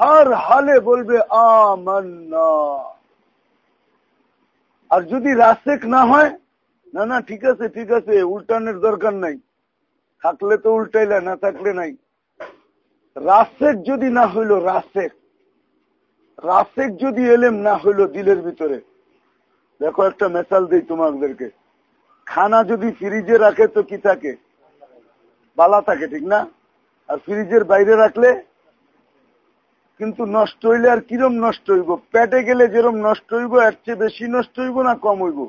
হার হালে বলবে, আমান্না। আর যদি রাসেক না হয়, না না, ঠিক আছে ঠিক আছে, উল্টানের দরকার নাই। থাকলে তো উল্টাইলে, না থাকলে নাই। রাসেক যদি না হইল রাসেক রাসেক যদি এলেম না হইল দিলের ভিতরে, দেখো একটা মেসাল দিই তোমাদেরকে। খানা যদি ফ্রিজে রাখে তো কি থাকে? বালা থাকে, ঠিক না? আর ফ্রিজের বাইরে রাখলে কিন্তু নষ্ট হইলে আর কিরম নষ্ট হইব? পেটে গেলে যেরম নষ্ট হইব, এর চেয়ে বেশি নষ্ট হইব না কম হইব?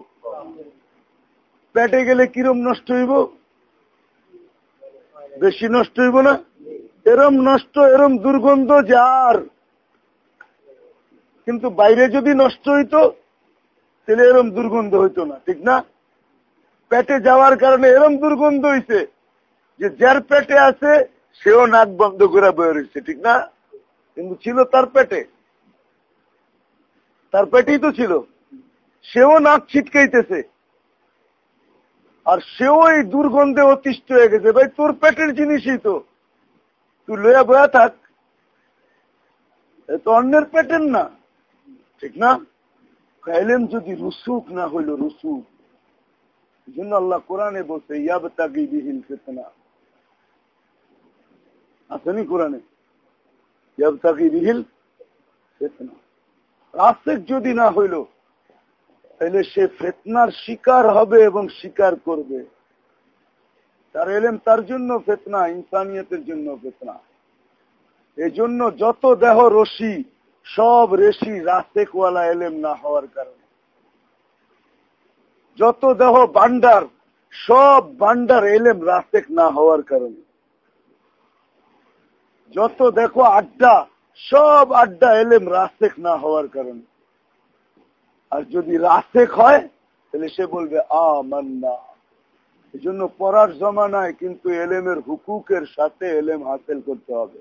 পেটে গেলে কিরম নষ্ট হইব? বেশি নষ্ট হইব না? এরম নষ্ট, এরম দুর্গন্ধ যার। কিন্তু বাইরে যদি নষ্ট হইতো, তাহলে এরম দুর্গন্ধ হইতো না, ঠিক না? পেটে যাওয়ার কারণে এরম দুর্গন্ধ হইছে যে, যার পেটে আছে সেও নাক বন্ধ করে বয়ে রয়েছে, ঠিক না? কিন্তু ছিল তার পেটে। তার পেটেই তো ছিল। সেও নাক ছিটকাইতেছে। আর সেও এই দুর্গন্ধে অতিষ্ঠ হয়ে গেছে। ভাই, তোর পেটের জিনিসই তো। তুই লইয়া বয়া থাক। তো অন্যের পেটের না, ঠিক না? এলেম যদি রুসুক না হইল রুসুক জন্য আল্লাহ কোরআনে বলছে ইয়াব তাকি বিহীন ফেতনা। আসেনি কোরআনে। ইয়াব তাকি বিহিল রাসেক যদি না হইল তাহলে সে ফেতনার শিকার হবে এবং শিকার করবে। তার এলেম তার জন্য ফেতনা, ইনসানিয়তের জন্য ফেতনা। এই জন্য যত দেহ রশি, সব রেশি রাস্তেকওয়ালা এলেম না হওয়ার কারণে। যত দেহ বান্ডার, সব বান্ডার এলেম রাস্তেক না হওয়ার কারণে। যত দেখো আড্ডা, সব আড্ডা এলেম রাসেক না হওয়ার কারণে। আর যদি রাসেক হয়, তাহলে সে বলবে, আমান্না। এই জন্য পড়ার জমানায় কিন্তু এলেমের হুকুকের সাথে এলেম হাসিল করতে হবে।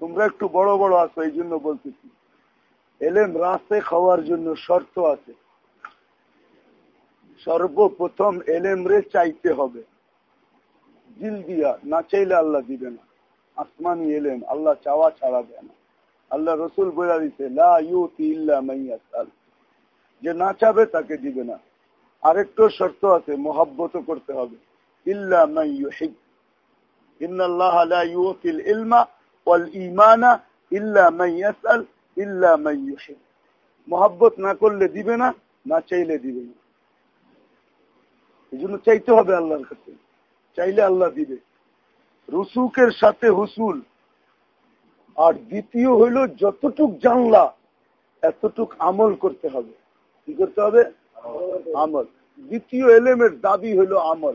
তোমরা একটু বড় বড় আছো, এই জন্য বলতেছি। এলেম রাসেক হওয়ার জন্য শর্ত আছে। সর্বপ্রথম এলেম রে চাইতে হবে। দিল দিয়া, না চাইলে আল্লাহ দিবে না। আসমানি এলেম আল্লাহ চাওয়া ছাড়া দেয় না। আল্লাহ রসুল বোঝা দিতে যে না চাবে তাকে দিবে না। আরেকটু শর্ত আছে, মোহাব্বত করতে হবে। ইল্লা মোহাব্বত না করলে দিবে না না চাইলে দিবে না। এই জন্য চাইতে হবে আল্লাহর কাছে। চাইলে আল্লাহ দিবে। রসুকের সাথে হুসুল। আর দ্বিতীয় হইল যতটুক জানলা, এতটুক আমল করতে হবে। কি করতে হবে? আমল। দ্বিতীয় এলেমের দাবি হইল আমল।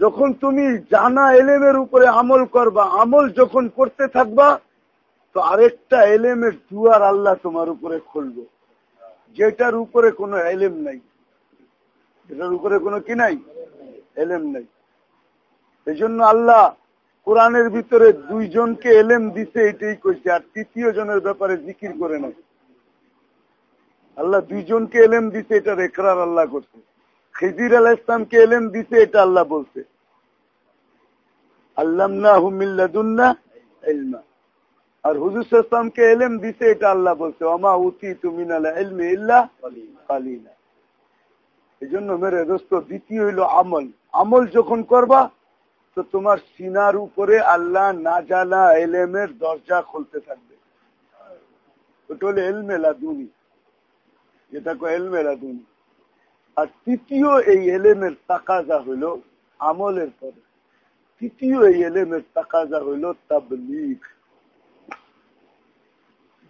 যখন তুমি জানা এলেমের উপরে আমল করবা, আমল যখন করতে থাকবা, তো আরেকটা এলেমের দুয়ার আল্লাহ তোমার উপরে খুলবে। যেটার উপরে কোনো এলেম নাই। এটার উপরে কোনো কি নাই? এলেম নাই। এই জন্য আল্লাহ কোরআনের ভিতরে দুইজনকে এলেম দিছে, এটাই কইছে। আর তৃতীয় জনের ব্যাপারে জিকির করে নাই। আল্লাহ দুইজনকে এলেম দিছে এটা রেকরার আল্লাহ করছে। খিজির আলাহ ইসলামকে এলেম দিছে, এটা আল্লাহ বলছে। আল্লামনা আর হুজুর ইসলামকে এলেম দিছে, এটা আল্লাহ বলছে। অমা উতি তুমি এই জন্য মেরে দোস্ত, দ্বিতীয় হইল আমল। আমল যখন করবা তো তোমার সিনার উপরে আল্লাহ না জানা এলেমের দরজা খুলতে থাকবে ওটা হলো এলমেলা দুনি যেটা কো এলমেলা দুনি আর তৃতীয় এই এলেমের তাকাজা হইল আমলের পরে তৃতীয় এই এলেমের তাকাজা হইল তাবলিগ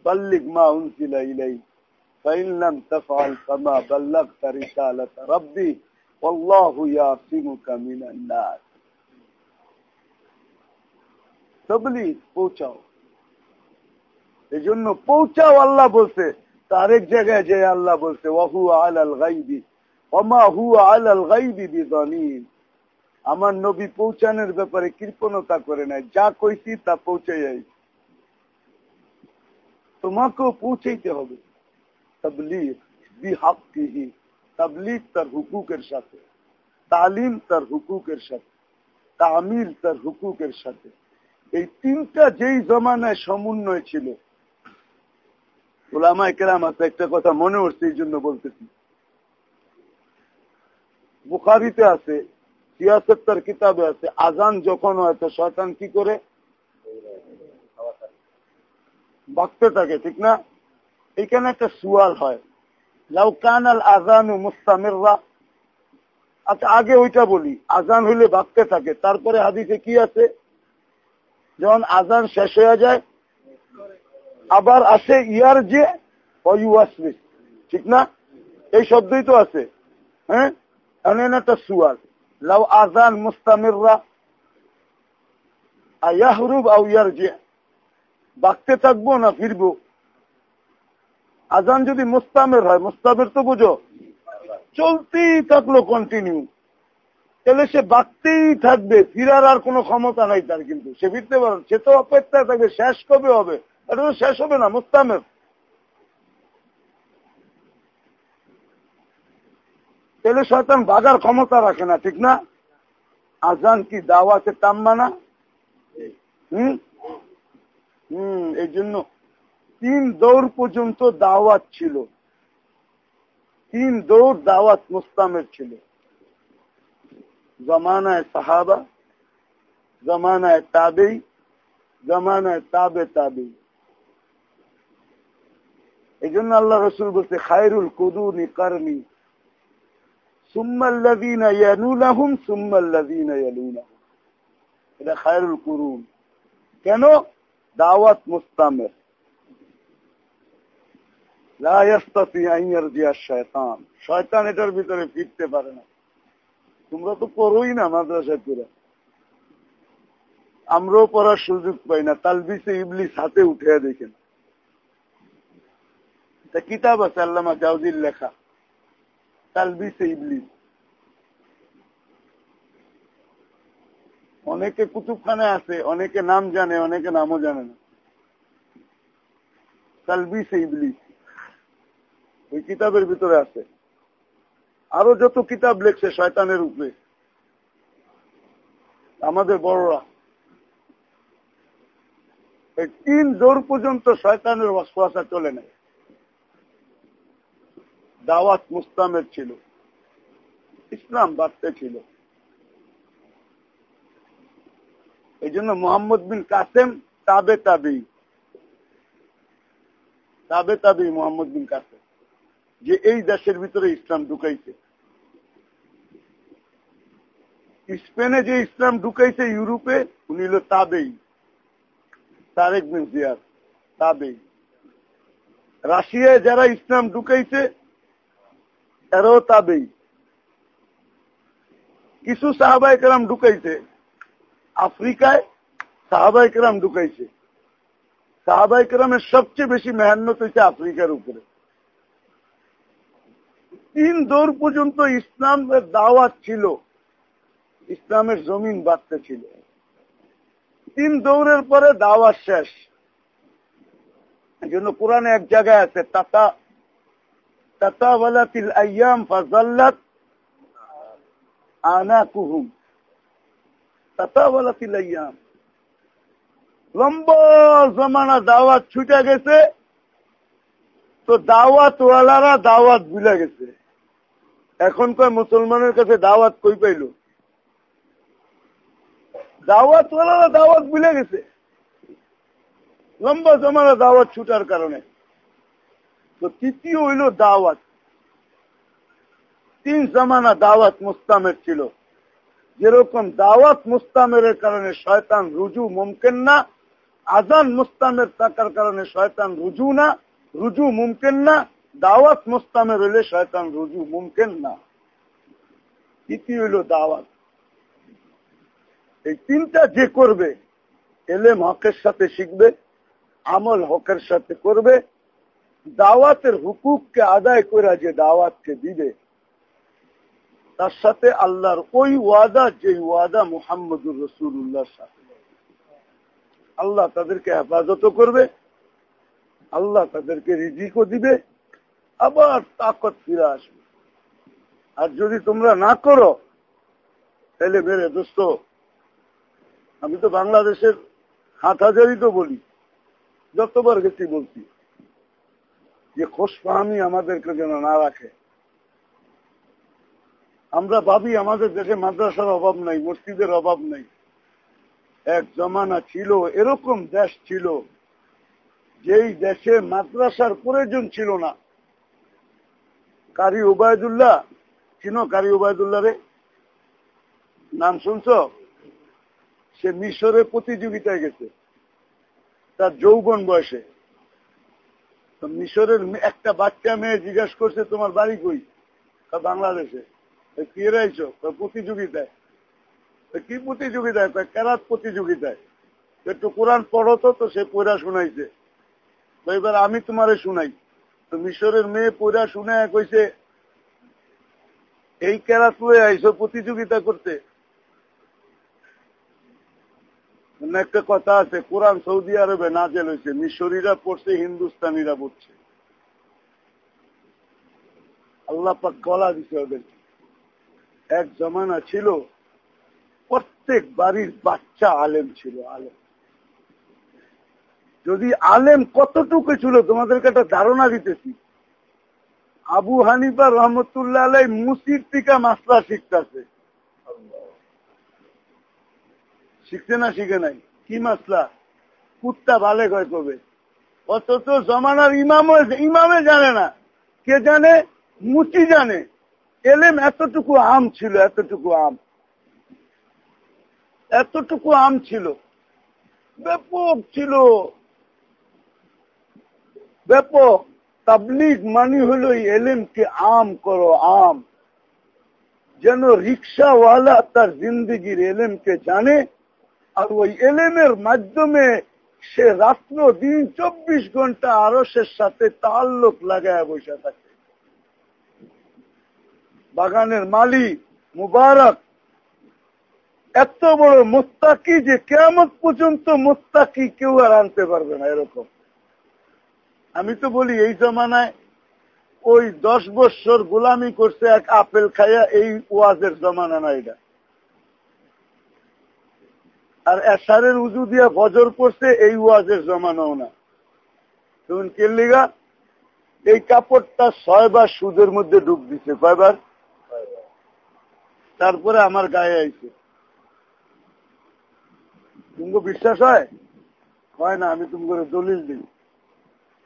بلغ ما أنزل إليك فإن لم تفعل فما بلغت رسالة ربي والله يعصمك من الناس তবলিগ পৌঁছাও। এই জন্য পৌঁছাও আল্লাহ বলছে তার এক জায়গায় যে আল্লাহ বলছে, ওয়াহু আলাল গাইবি অমা হু আলাল গাইবি বিজানিন আমার নবী পৌঁছানোর ব্যাপারে কৃপণতা করে নাই যা কইছি তা পৌঁছে যাই তোমাকেও পৌঁছাইতে হবে। তবলিগ বিহাক্কিহি, তবলিগ তার হুকুকের সাথে, তালিম তার হুকুকের সাথে, তামিল তার হুকুকের সাথে। এই তিনটা যেই জমানায় সমন্বয় ছিল ওলামায় কেরাম আছে, একটা কথা মনে উঠছে এই জন্য বলতেছি। বুখারিতে আছে সিয়াসত্তর কিতাবে আছে আজান যখন হয় তো শয়তান কি করে? বাঁকতে থাকে, ঠিক না? এখানে একটা সুয়াল হয়, লাউ কান আল আজান মুস্তামিররা। আচ্ছা আগে ওইটা বলি আজান হইলে বাঁকতে থাকে, তারপরে হাদিসে কি আছে? যখন আজান শেষ হয়ে যায়, আবার আসে ইয়ার যে অয়ু আসবে ঠিক না? এই শব্দই তো আছে। হ্যাঁ? একটা সুয়াল লাউ আজান মুস্তামিররা, আয়াহরুব আউ ইয়ার যে বাঁকতে থাকব না ফিরবো? আজান যদি মুস্তামের হয়, মুস্তামের তো বুঝো, চলতেই থাকল কন্টিনিউ তাহলে সে বাঁকতেই থাকবে, ফিরার আর কোনো ক্ষমতা নাই তার কিন্তু। সে ফিরতে পারে সে তো অপেক্ষা থাকবে, শেষ কবে হবে? এটা তো শেষ হবে না মুস্তামের তাহলে শয়তান বাজার ক্ষমতা রাখে না, ঠিক না? আজান কি দাওয়াতে তাম্মা না? হম? হম, এই জন্য তিন দৌড় পর্যন্ত দাওয়াত ছিল। তিন দৌড় দাওয়াত মুস্তামের ছিল। জমানায় সাহাবা জমানায় তাবেই জমানায় তাবে তাবে এই জন্য আল্লাহ রসুল বলছে খায়রুল কুদুনি কারনি সুম্মাল্লাদিনা ইয়ানুলাহুম সুম্মাল্লাদিনা ইয়ালুনাহুম এটা খায়রুল কুরুন কেন দাওয়াত মুস্তামের শয়তান শয়তান এটার ভিতরে ফিরতে পারে না তোমরা তো পড়োই না মাদ্রাসায় পুরা আমরাও পড়ার সুযোগ পাই না, তালবিসে ইবলিস হাতে উঠে দেখেন তা কিতাব আছে আল্লামা জাউদির লেখা, তালবিসে ইবলিস। অনেকে কুতুবখানে আছে, অনেকে নাম জানে, অনেকে নামও জানে না। তালবিসে ইবলিস। ওই কিতাবের ভিতরে আছে। আরও যত কিতাব লেখছে শয়তানের উপরে। আমাদের বড়রা। তিন দৌড় পর্যন্ত শয়তানের ওয়াসওয়াসা চলে নেয় দাওয়াত মুস্তামের ছিল। ইসলাম বাড়তে ছিল। এই জন্য মোহাম্মদ বিন কাসেম তাবে তাবি তাবে তাবি মোহাম্মদ বিন কাসেম। যে এই দেশের ভিতরে ইসলাম ঢুকাইছে। স্পেনে যে ইসলাম ঢুকাইছে ইউরোপে, উনি হল তাবেই। তারেক বিন তাবেই। রাশিয়ায় যারা ইসলাম ঢুকাইছে, এরাও তাবেই। কিছু সাহাবাই কেরাম ঢুকাইছে। আফ্রিকায় সাহাবাই কেরাম ঢুকাইছে। সাহাবাই কেরামের সবচেয়ে বেশি মেহান্নত হয়েছে আফ্রিকার উপরে। তিন দৌড় পর্যন্ত ইসলামের দাওয়াত ছিল। ইসলামের জমিন বাড়তে ছিল। তিন দৌড়ের পরে দাওয়াত শেষ। জন্য কোরআনে এক জায়গায় আছে, তাতা লম্বা জমানা দাওয়াত ছুটে গেছে, তো দাওয়াত ওয়ালারা দাওয়াত ভুলে গেছে। এখন কয় মুসলমানের কাছে দাওয়াত কই পাইল? দাওয়াত ওয়ালারা দাওয়াত ভুলে গেছে। লম্বা জমানা দাওয়াত ছুটার কারণে। তো তৃতীয় হইল দাওয়াত। তিন জমানা দাওয়াত মুস্তামের ছিল। যেরকম দাওয়াত মুস্তামের কারণে শয়তান রুজু মুমকেন না আজান মুস্তামের থাকার কারণে শয়তান রুজু না, রুজু মুমকিন না দাওয়াত মুস্তামের হইলে শয়তান রুজু মুমকিন না। তৃতীয় হইল দাওয়াত। এই তিনটা যে করবে, এলেম হকের সাথে শিখবে, আমল হকের সাথে করবে, দাওয়াতের হুকুককে আদায় করে যে দাওয়াতকে দিবে, তার সাথে আল্লাহর ওই ওয়াদা যে ওয়াদা মুহাম্মদুর রসুল্লাহর সাথে। আল্লাহ তাদেরকে হেফাজত করবে, আল্লাহ তাদেরকে রিজিকও দিবে আবার তাকত ফিরে আসবে। আর যদি তোমরা না করো, তাহলে মেরে দোস্ত, আমি তো বাংলাদেশের হাট হাজারই তো বলি, যতবার গেছি বলছি, যে খোঁজ পাহামি আমাদেরকে যেন না রাখে। আমরা ভাবি আমাদের দেশে মাদ্রাসার অভাব নাই, মসজিদের অভাব নাই। এক জমানা ছিল, এরকম দেশ ছিল, যেই দেশে মাদ্রাসার প্রয়োজন ছিল না। কারি উবায়দুল্লাহ। চিনো কারি উবায়দুল্লাহ রে? নাম শুনছ? সে মিশরে প্রতিযোগিতায় গেছে। তার যৌবন বয়সে। মিশরের একটা বাচ্চা মেয়ে জিজ্ঞাসা করছে, তোমার বাড়ি কই? বাংলাদেশে। কি রাইছ প্রতিযোগিতায়। কি প্রতিযোগিতায়? কেরাত প্রতিযোগিতায়। একটু কোরআন পড়ো তো সে পড়া শুনাইছে। এবার আমি তোমারে শুনাই। তো মিশরের মেয়ে পড়া শুনে কইছে, এই কেরাত লয়ে আইসো প্রতিযোগিতা করতে? একটা কথা আছে, কোরআন সৌদি আরবে নাজেল হয়েছে মিশরীরা পড়ছে, হিন্দুস্তানিরা পড়ছে। আল্লাহ কলা দিছে ওদেরকে। এক জমানা ছিল, প্রত্যেক বাড়ির বাচ্চা আলেম ছিল, আলেম। যদি আলেম কতটুকু ছিল, তোমাদেরকে একটা ধারণা দিতেছি। আবু হানিফা রহমতুল্লাহ আলাই মুসির টিকা মাসলা শিখতেছে। শিখছে না শিখে নাই? কি মাসলা কুত্তা ভালে কয় কবে? অথচ জমানার ইমামও ইমামে জানে না। কে জানে? মুচি জানে। এলেম এতটুকু আম ছিল, এতটুকু আম। এতটুকু আম ছিল। ব্যাপক ছিল। ব্যাপক তাবলিগ মানি হলো এলেমকে আম করো, আম। যেন রিক্সাওয়ালা তার জিন্দগির এলেমকে জানে, আর ওই এলেমের মাধ্যমে সে রাত্র দিন চব্বিশ ঘণ্টা আরসের সাথে তাল্লুক লাগায় বসে থাকে। বাগানের মালিক মুবারক, এত বড় মোস্তাকি যে কেমন পর্যন্ত মোস্তাকি কেউ আর আনতে পারবে না এরকম। আমি তো বলি, এই জমানায় ওই দশ বৎসর গোলামি করছে এক আপেল খাইয়া এই ওয়াজের জমানা না এটা। আর এসারের উজু দিয়া বজর করছে এই ওয়াজের জমানাও না। তুমি কেলিগা এই কাপড়টা ছয়বার সুদের মধ্যে ডুব দিছে কয়বার তারপরে আমার গায়ে আইছে। তুমি বিশ্বাস হয়? হয় না, আমি তুমি করে দলিল দিই।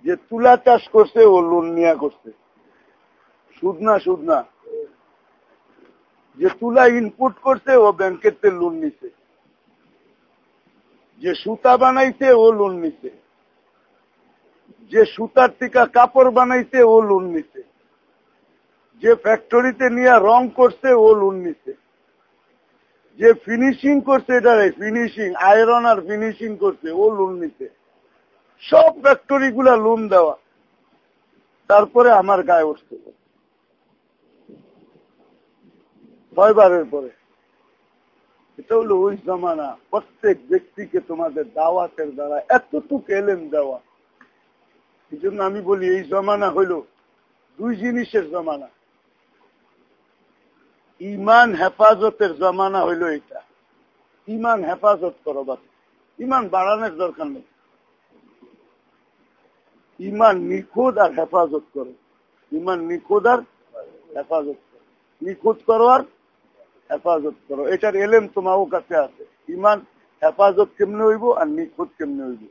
যে তুলা চাষ করছে, ও লোন নিয়া করছে। সুদ না সুদ না যে তুলা ইনপুট করছে, ও ব্যাংকের তে লোন নিছে। যে সুতা বানাইছে, ও লোন নিছে। যে সুতার টিকা কাপড় বানাইছে, ও লোন নিছে। যে ফ্যাক্টরিতে নিয়ে রং করছে, ও লোন নিছে। যে ফিনিশিং করছে, এটারে ফিনিশিং আয়রন আর ফিনিশিং করছে, ও লোন নিছে। সব ফ্যাক্টরি গুলা লোন দেওয়া। তারপরে আমার গায়ে উঠতে ছয়বারের পরে। এটা হলো ওই জমানা। প্রত্যেক ব্যক্তিকে তোমাদের দাওয়াতের দ্বারা এতটুকু এলেন দেওয়া। এই জন্য আমি বলি, এই জমানা হইল দুই জিনিসের জমানা। ইমান হেফাজতের জমানা হইল এটা। ইমান হেফাজত করো বাস। ইমান বাড়ানোর দরকার নেই। ইমান নিখোঁজ আর হেফাজত করো। ইমান নিখোঁজ আর হেফাজত করো। নিখোঁজ করো আর হেফাজত করো। এটার এলেম তোমারও কাছে আছে। ইমান হেফাজত কেমনে হইব আর নিখোঁজ কেমনে হইব?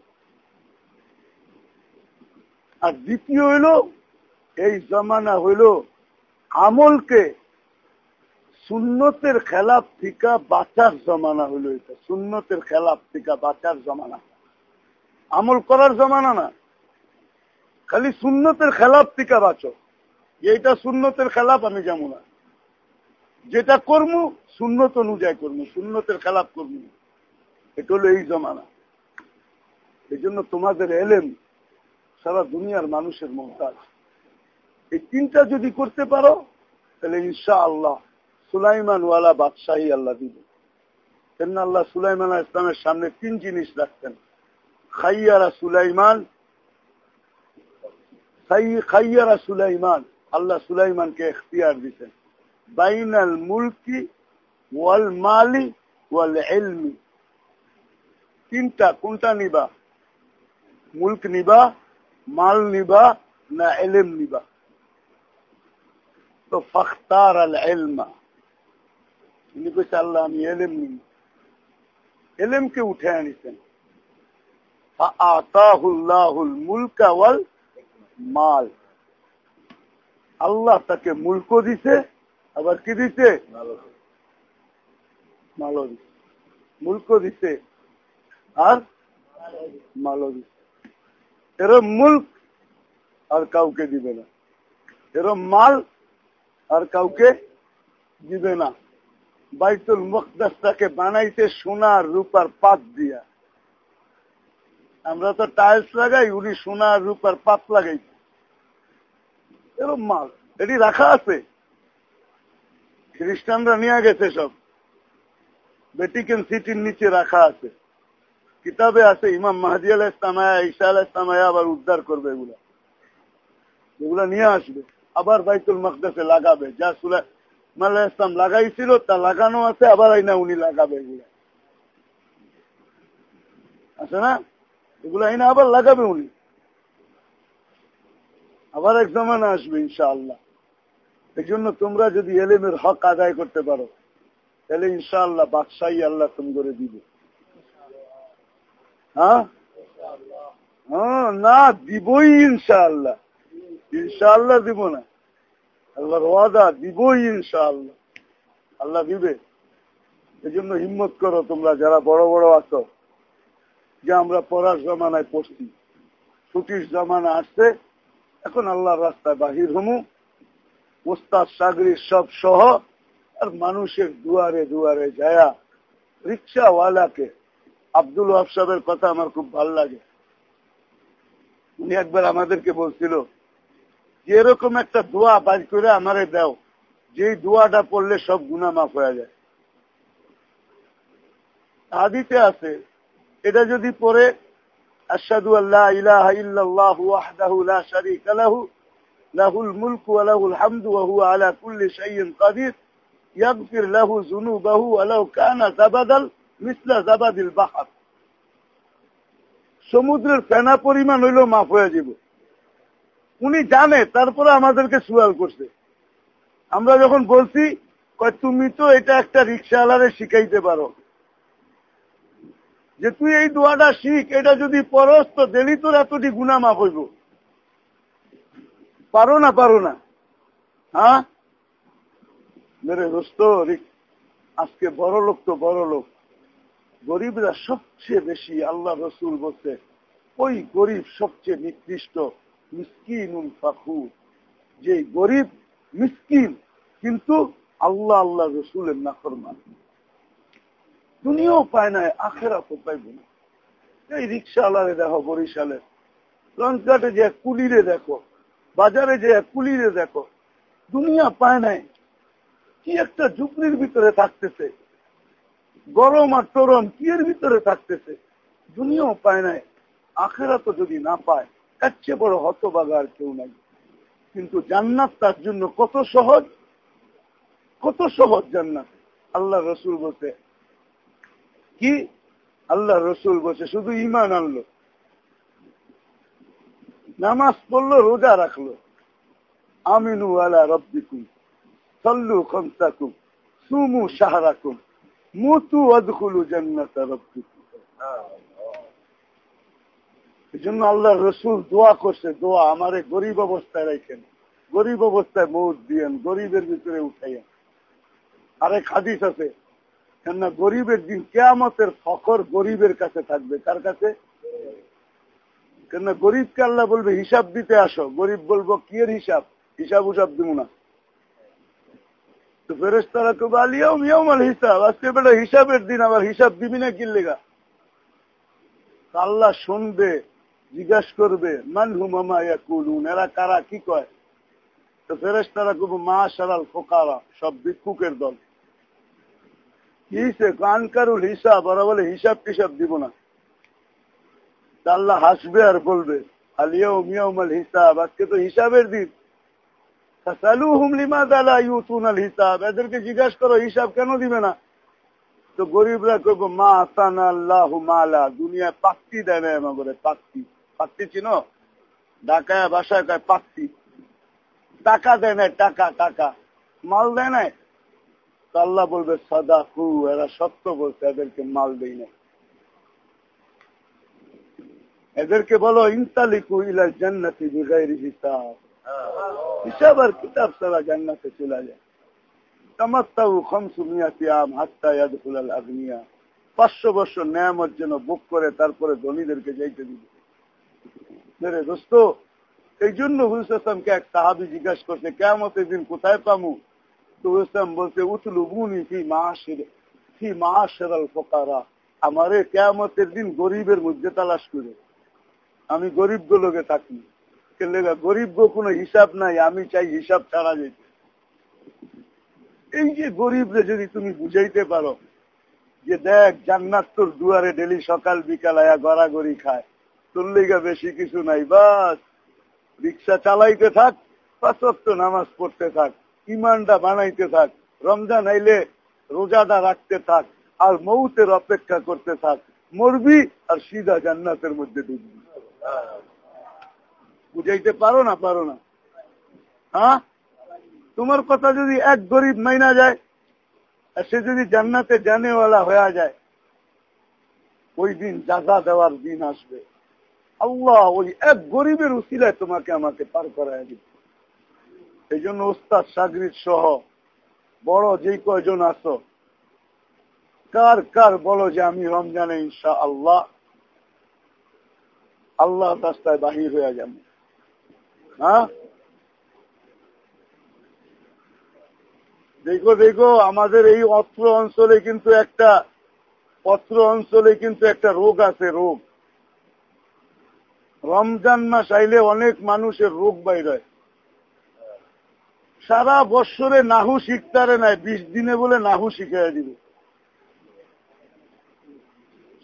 আর দ্বিতীয় হইল, এই জমানা হইল আমলকে সুন্নতের খেলাপ থিকা বাঁচার জমানা হইল এটা। সুন্নতের খেলাপ থিকা বাঁচার জমানা। আমল করার জমানা না। খালি সুন্নতের খেলাপ থিকা বাঁচো। এইটা সুন্নতের খেলাপ আমি যাব না। যেটা কর্ম সুন্নত অনুযায়ী কর্ম সুন্নতের খেলাপ কর্ম এটা হলো এই জমানা। এই জন্য তোমাদের এলেম সারা দুনিয়ার মানুষের মমতাজ। এই তিনটা যদি করতে পারো, তাহলে ইনশা আল্লাহ সুলাইমান ওয়ালা বাদশাহী আল্লাহ দিবে। কেন আল্লাহ সুলাইমান ইসলামের সামনে তিন জিনিস রাখতেন। খাইয়ারা সুলাইমান খাইয়ারা সুলাইমান আল্লাহ সুলাইমানকে এখতিয়ার দিতেন বাইনাল মুলকি ওয়াল মালি ওয়াল এলমি তিনটা কোনটা নিবা মুলক নিবা মাল নিবা না এলেম নিবা তো ফখতার আল এলমা উনি কইছে আল্লাহ আমি এলেম নিব এলেমকে উঠে আনিছেন আতাহুল্লাহুল মুলকা ওয়াল মাল। আল্লাহ তাকে মুলক দিছে আবার কি দিছে? মালও দিছে। মুলক দিছে। আর মালও দিছে। মুল্ক আর কাউকে দিবে না। এরম মাল আর কাউকে দিবে না। বাইতুল মুকদাসটাকে বানাইতে সোনার রূপার পাত দিয়া। আমরা তো টাইলস লাগাই উনি সোনার রূপার পাত লাগাইছে। এরম মাল। এটি রাখা আছে। খ্রিস্টানরা নিয়ে গেছে সব। বেটিকেন সিটির নিচে রাখা আছে। কিতাবে আছে, ইমাম মাহাদি আল ইসলামায়া ঈশা আল ইসলামায়া আবার উদ্ধার করবে এগুলা। এগুলা নিয়ে আসবে। আবার বাইতুল মকদাসে লাগাবে। যা সুলা মাল্লা ইসলাম লাগাইছিল, তা লাগানো আছে, আবার আইনা উনি লাগাবে এগুলা। আছে না? এগুলো আইনা আবার লাগাবে উনি। আবার এক জমানা আসবে, ইনশাআল্লাহ। এই জন্য তোমরা যদি এলেমের হক আদায় করতে পারো, তাহলে ইনশাআল্লাহ বাদশাহী আল্লাহ তুমি করে দিবে। হ্যাঁ? হ্যাঁ না, দিবই ইনশাআল্লাহ। ইনশাআল্লাহ দিব না। আল্লাহর ওয়াদা, দিবই ইনশাআল্লাহ। আল্লাহ দিবে। এই জন্য হিম্মত করো তোমরা, যারা বড় বড় আছো, যে আমরা পড়ার জমানায় পড়ছি। ছুটির জমানা আসছে এখন আল্লাহর রাস্তায় বাহির হমু। ওস্তাদ সাগরির সব সহ, আর মানুষের দুয়ারে দুয়ারে যায়া রিক্সাওয়ালাকে আব্দুল সাহেবের কথা আমার খুব ভালো লাগে। উনি একবার আমাদেরকে বলছিল, যে এরকম একটা দোয়া বাজ করে আমারে দাও যে দোয়াটা পড়লে সব গুণা মাফ হয়ে যায়। আদিতে আছে, এটা যদি পড়ে আশাদু আল্লাহ ইলাহ ইল্লাল্লাহ ওয়াহদাহু লা শারীকা লাহু, লাহুল মুলকু ওয়া লাহুল হামদু ওয়া হুয়া আলা কুল্লি শাইইন কাদির, ইয়াগফির লাহু যুনুবাহু ওয়ালাউ কানা যাবাদাল মিসলা জাবাদিল বাহার। সমুদ্রের ফেনা পরিমাণ হইলেও মাফ হয়ে যাব। উনি জানে, তারপরে আমাদেরকে সুয়াল করছে। আমরা যখন বলছি তুমি তো এটা একটা রিক্সাওয়ালারে শিখাইতে পারো। যে তুই এই দোয়াটা শিখ, এটা যদি পরস তো দেলি তোর এতটি গুণা হইব। পারো না পারো না। হ্যাঁ? মেরে দোস্ত আজকে বড় লোক তো বড় লোক। গরিবরা সবচেয়ে বেশি আল্লাহ রসুল বলছে, ওই গরিব সবচেয়ে নিকৃষ্ট, মিসকিন ফাখুর। যে গরিব, মিসকিন, কিন্তু আল্লাহ আল্লাহ রসুলের নাফরমান। দুনিয়াও পায় না আখেরা তো পাইব না এই রিক্সাওয়ালারে দেখো, বরিশালে। লঞ্চঘাটে যে কুলিরে দেখো, বাজারে যে কুলিরে দেখো, দুনিয়া পায় নাই। কি একটা ঝুপড়ির ভিতরে থাকতেছে। গরম আর তরম কি এর ভিতরে থাকতেছে? দুনিয়াও পায় নাই। আখেরা তো যদি না পায়, এর চেয়ে বড় হতবাগা আর কেউ নাই। কিন্তু জান্নাত তার জন্য কত সহজ? কত সহজ জান্নাত? আল্লাহ রসুল বসে কি? আল্লাহ রসুল বসে শুধু ইমান আনলো। নামাজ পড়ল, রোজা রাখল। আমিনু আলা রব্বিকুম, সল্লু খমসাকুম, সুমু সাহারাকুম মুতু অদখুলু জান্নাত রব্বিকুম। এই জন্য আল্লাহ রসুল দোয়া করছে, দোয়া আমারে গরিব অবস্থায় রাখেন। গরিব অবস্থায় মৌত দিয়েন, গরিবের ভিতরে উঠাইয়েন। আরেক হাদিস আছে কেননা গরিবের দিন কেয়ামতের ফখর গরিবের কাছে থাকবে। কার কাছে? কেননা গরিবকে আল্লাহ বলবে, হিসাব দিতে আসো। গরিব বলব কি এর হিসাব? হিসাব উসাব দিব না। হিসাবের দিন, আবার হিসাব দিবি না কিনলেগা আল্লাহ শুনবে, জিজ্ঞাসা করবে এরা কারা? কি কয়? তো ফেরেস মা সারাল ফোকারা সব ভিক্ষুকের দল। কানকারুল হিসাব বলে হিসাব টিসাব দিব না। আল্লাহ হাসবে আর বলবে হিসাব। আজকে তো হিসাবের দিন। এদেরকে জিজ্ঞাসা করো, হিসাব কেন দিবে না? তো গরিবরা করব মা আসান আল্লাহ মালা। দুনিয়ায় পাক্তি দেয় না আমার পাক্তি। পাক্তি চিনো? ঢাকায়, বাসায় কয় পাক্তি। টাকা দেয় টাকা টাকা। মাল দেয় না? তো আল্লাহ বলবে সদা হু এরা সত্য বলছে, এদেরকে মাল দেই না এদেরকে বলো, ইনতালিকু ইলা জান্নাতি বিগাইরি হিসাব। হিসাব আর কিতাব সারা জান্নাতে চলে যায়। তামাত্তাউ মিয়াতি আম হাত্তা আগনিয়া। পাঁচশো বছর ন্যায়ামত যেন বুক করে, তারপরে ধনীদেরকে যাইতে দিবে। এই জন্য হুসলামকে এক সাহাবি জিজ্ঞাসা করছে কেমতের দিন কোথায় পামু? বলছে উতলু বুনি ফি মাসের আমারে কেমতের দিন গরিবের মধ্যে তালাশ করে আমি গরিব গুলোকে থাকি। গরিব গো কোনো হিসাব নাই, আমি চাই হিসাব ছাড়া যেতে এই যে গরিবরে যদি তুমি বুঝাইতে পারো যে দেখ, জান্নাত তোর দুয়ারে ডেলি সকাল বিকাল আয়া গড়াগড়ি খায়। তোর লেগা বেশি কিছু নাই, বাস, রিক্সা চালাইতে থাক পাঁচক্ত নামাজ পড়তে থাক। ইমানটা বানাইতে থাক, রমজান আইলে রোজাটা রাখতে থাক, আর মৌতের অপেক্ষা করতে থাক, মরবি আর সিধা জান্নাতের মধ্যে ঢুকবি বুঝাইতে পারো না পারো না? হ্যাঁ? তোমার কথা যদি এক গরিব মাইনা যায়, আর সে যদি জান্নাতে জানেওয়ালা হয়ে যায়, ওই দিন জাজা দেওয়ার দিন আসবে। আল্লাহ ওই এক গরিবের উচিলায় তোমাকে আমাকে পার করায় দিবে। এই জন্য ওস্তাদ সাগরিদ সহ বড় যে কয়জন আছো, কার কার বলো যে আমি রমজানে ইনশা আল্লাহ আল্লাহ রাস্তায় বাহির হয়ে যাবে। হ্যাঁ? দেখো দেখো, আমাদের এই অস্ত্র অঞ্চলে কিন্তু একটা অস্ত্র অঞ্চলে কিন্তু একটা রোগ আছে, রোগ। রমজান মাস আইলে অনেক মানুষের রোগ বাইর সারা বৎসরে নাহু শিখতারে নাই, বিশ দিনে বলে নাহু শিখাই দিবে।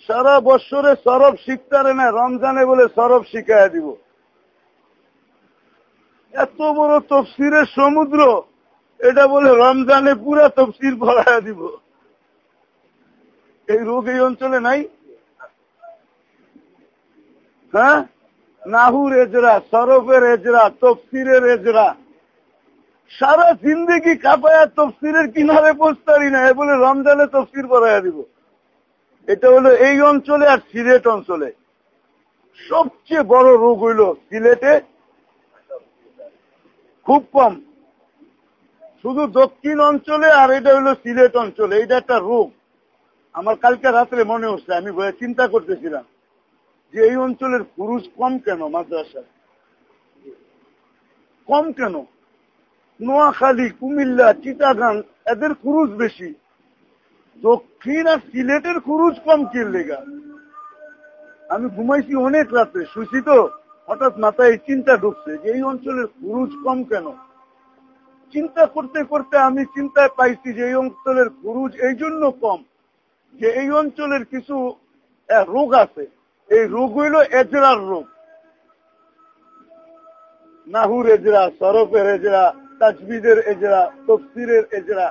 সারা বৎসরে সরব শিখতারে না রমজানে বলে সরব শিখাই দিব। এত বড় তফসিরের সমুদ্র, এটা বলে রমজানে পুরা তফসির পড়ায় দিব। এই রোগ এই অঞ্চলে নাই? হ্যাঁ? নাহুর এজরা সরফের এজরা, তফসিরের এজরা। সারা জিন্দগি কাপায়া তফসিরের কিনারে পোস্তারি না। বলে রমজানে তফসির পড়াইয়া দিব। এটা হলো এই অঞ্চলে আর সিলেট অঞ্চলে। সবচেয়ে বড় রোগ হইল সিলেটে খুব কম। শুধু দক্ষিণ অঞ্চলে আর এটা হলো সিলেট অঞ্চলে। এটা একটা রোগ। আমার কালকে রাত্রে মনে হচ্ছে, আমি চিন্তা করতেছিলাম যে এই অঞ্চলের পুরুষ কম কেন মাদ্রাসা কম কেন? নোয়াখালী, কুমিল্লা, চিটাগাং, এদের খুরুজ বেশি। দক্ষিণ আর সিলেটের খুরুজ কম কির লেগা? আমি ঘুমাইছি অনেক রাত্রে শুছি তো। হঠাৎ মাথায় চিন্তা ঢুকছে যে এই অঞ্চলের খুরুজ কম কেন? চিন্তা করতে করতে আমি চিন্তায় পাইছি যে এই অঞ্চলের খরুজ এই জন্য কম যে এই অঞ্চলের কিছু রোগ আছে। এই রোগ হইল এজরার রোগ। নাহুর এজরা, সরফের এজরা তাজবিদের এজরা, তফসিরের এজরা।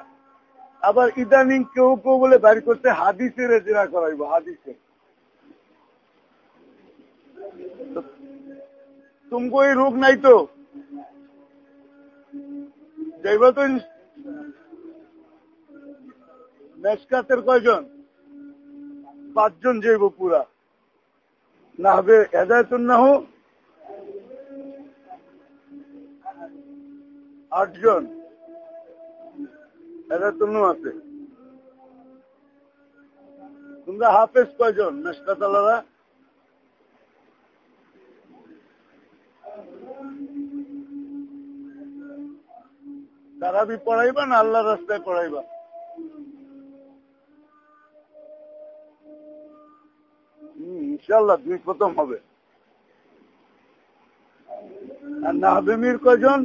আবার ইদানিং কেউ কেউ বলে বাড়ি করতে হাদিসের এজরা করাইব হাদিসের তুমকো এই রোগ নাই তো? যাইবা তো মেসকাতের কয়জন? পাঁচজন যাইব পুরা। না হবে হেদায়তুন না হোক আটজন। হেদায়তুন আছে। তোমরা হাফেজ কয়জন মেসকাত আলাদা তারাবি পড়াইবা না আল্লাহ রাস্তায় পড়াইবা? ইনশাল্লাহ দুই প্রথম হবে। আর নাহবেমির কয়জন?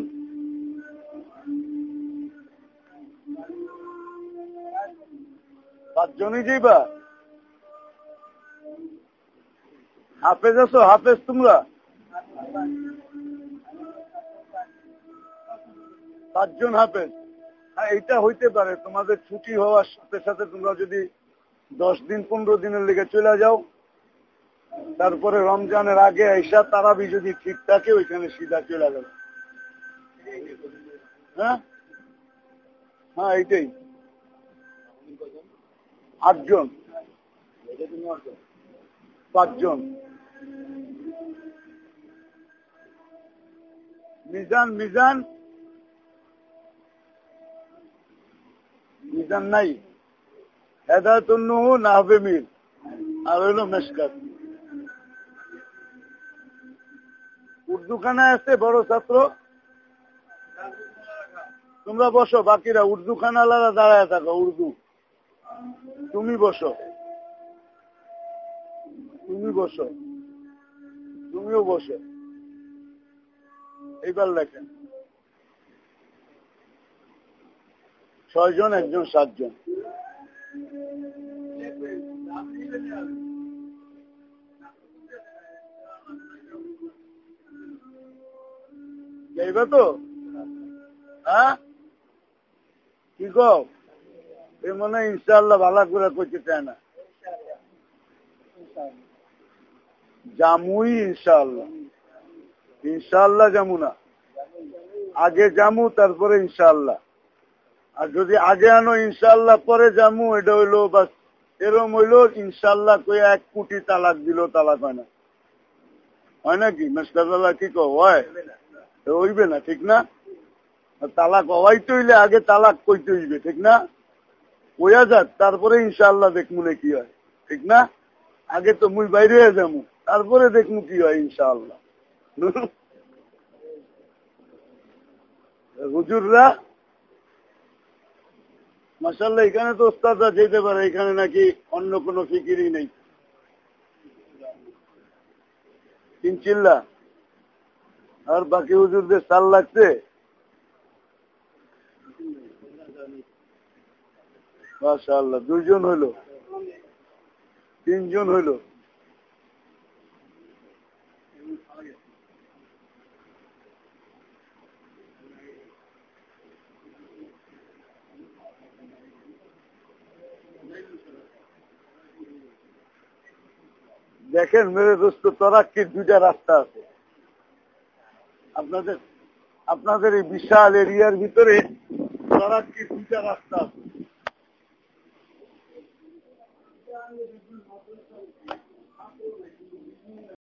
পাঁচজনই যাইবা হাফেজ আছো? হাফেজ তোমরা? পাঁচজন হাফেজ। হ্যাঁ এটা হইতে পারে। তোমাদের ছুটি হওয়ার সাথে সাথে তোমরা যদি দশ দিন, পনেরো দিনের লেগে চলে যাও, তারপরে রমজানের আগে আইসা তারাবি যদি ঠিক থাকে, ওইখানে সিধা চলে যাবে। হ্যাঁ? হ্যাঁ এইটাই। আটজন। পাঁচজন। মিজান মিজান। মিজান নাই। হেদায়তুন্নুহু নাহবে মির আর হইল মেসকাত উর্দু খানায় আছে বড় ছাত্র। তোমরা বসো, বাকিরা উর্দু খানালারা দাঁড়ায় থাকো, উর্দু। তুমি বসো। তুমি বসো। তুমিও বসো। এইবার লেখেন। ছয়জন, একজন, সাতজন। যাইবে তো? হ্যাঁ। কি কও? মনে হয় ইনশাল্লাহ ভালো করে করতে চায় না। জামুই ইনশাল্লাহ ইনশাল্লাহ জামু না। আগে জামু, তারপরে ইনশাল্লাহ আর যদি আগে আনো ইনশাল্লাহ পরে জামু, এটা হইল বাস, এরম হইল ইনশাল্লাহ কই এক কোটি তালাক দিল তালাক হয় না। হয় নাকি মেসকাল্লাহ কি কো হয়। হইবে না, ঠিক না? তালাক হওয়াইতে হইলে আগে তালাক কইতে হইবে, ঠিক না? কইয়া যাক, তারপরে ইনশাল্লাহ দেখমু কি হয়। ঠিক না? আগে তো মুই বাইরে যাব, তারপরে দেখমু কি হয় ইনশাআল্লাহ। হুজুররা মাসাল্লাহ এখানে তো ওস্তাদরা যেতে পারে, এখানে নাকি অন্য কোনো ফিকিরই নেই। তিন চিল্লা আর বাকি হুজুরদের সাল লাগছে? মাশাআল্লাহ হইল। তিনজন হইল। দেখেন মেরে দোস্ত তরাক্কির দুইটা রাস্তা আছে? আপনাদের আপনাদের এই বিশাল এরিয়ার ভিতরে তরাক্কির দুইটা রাস্তা আছে?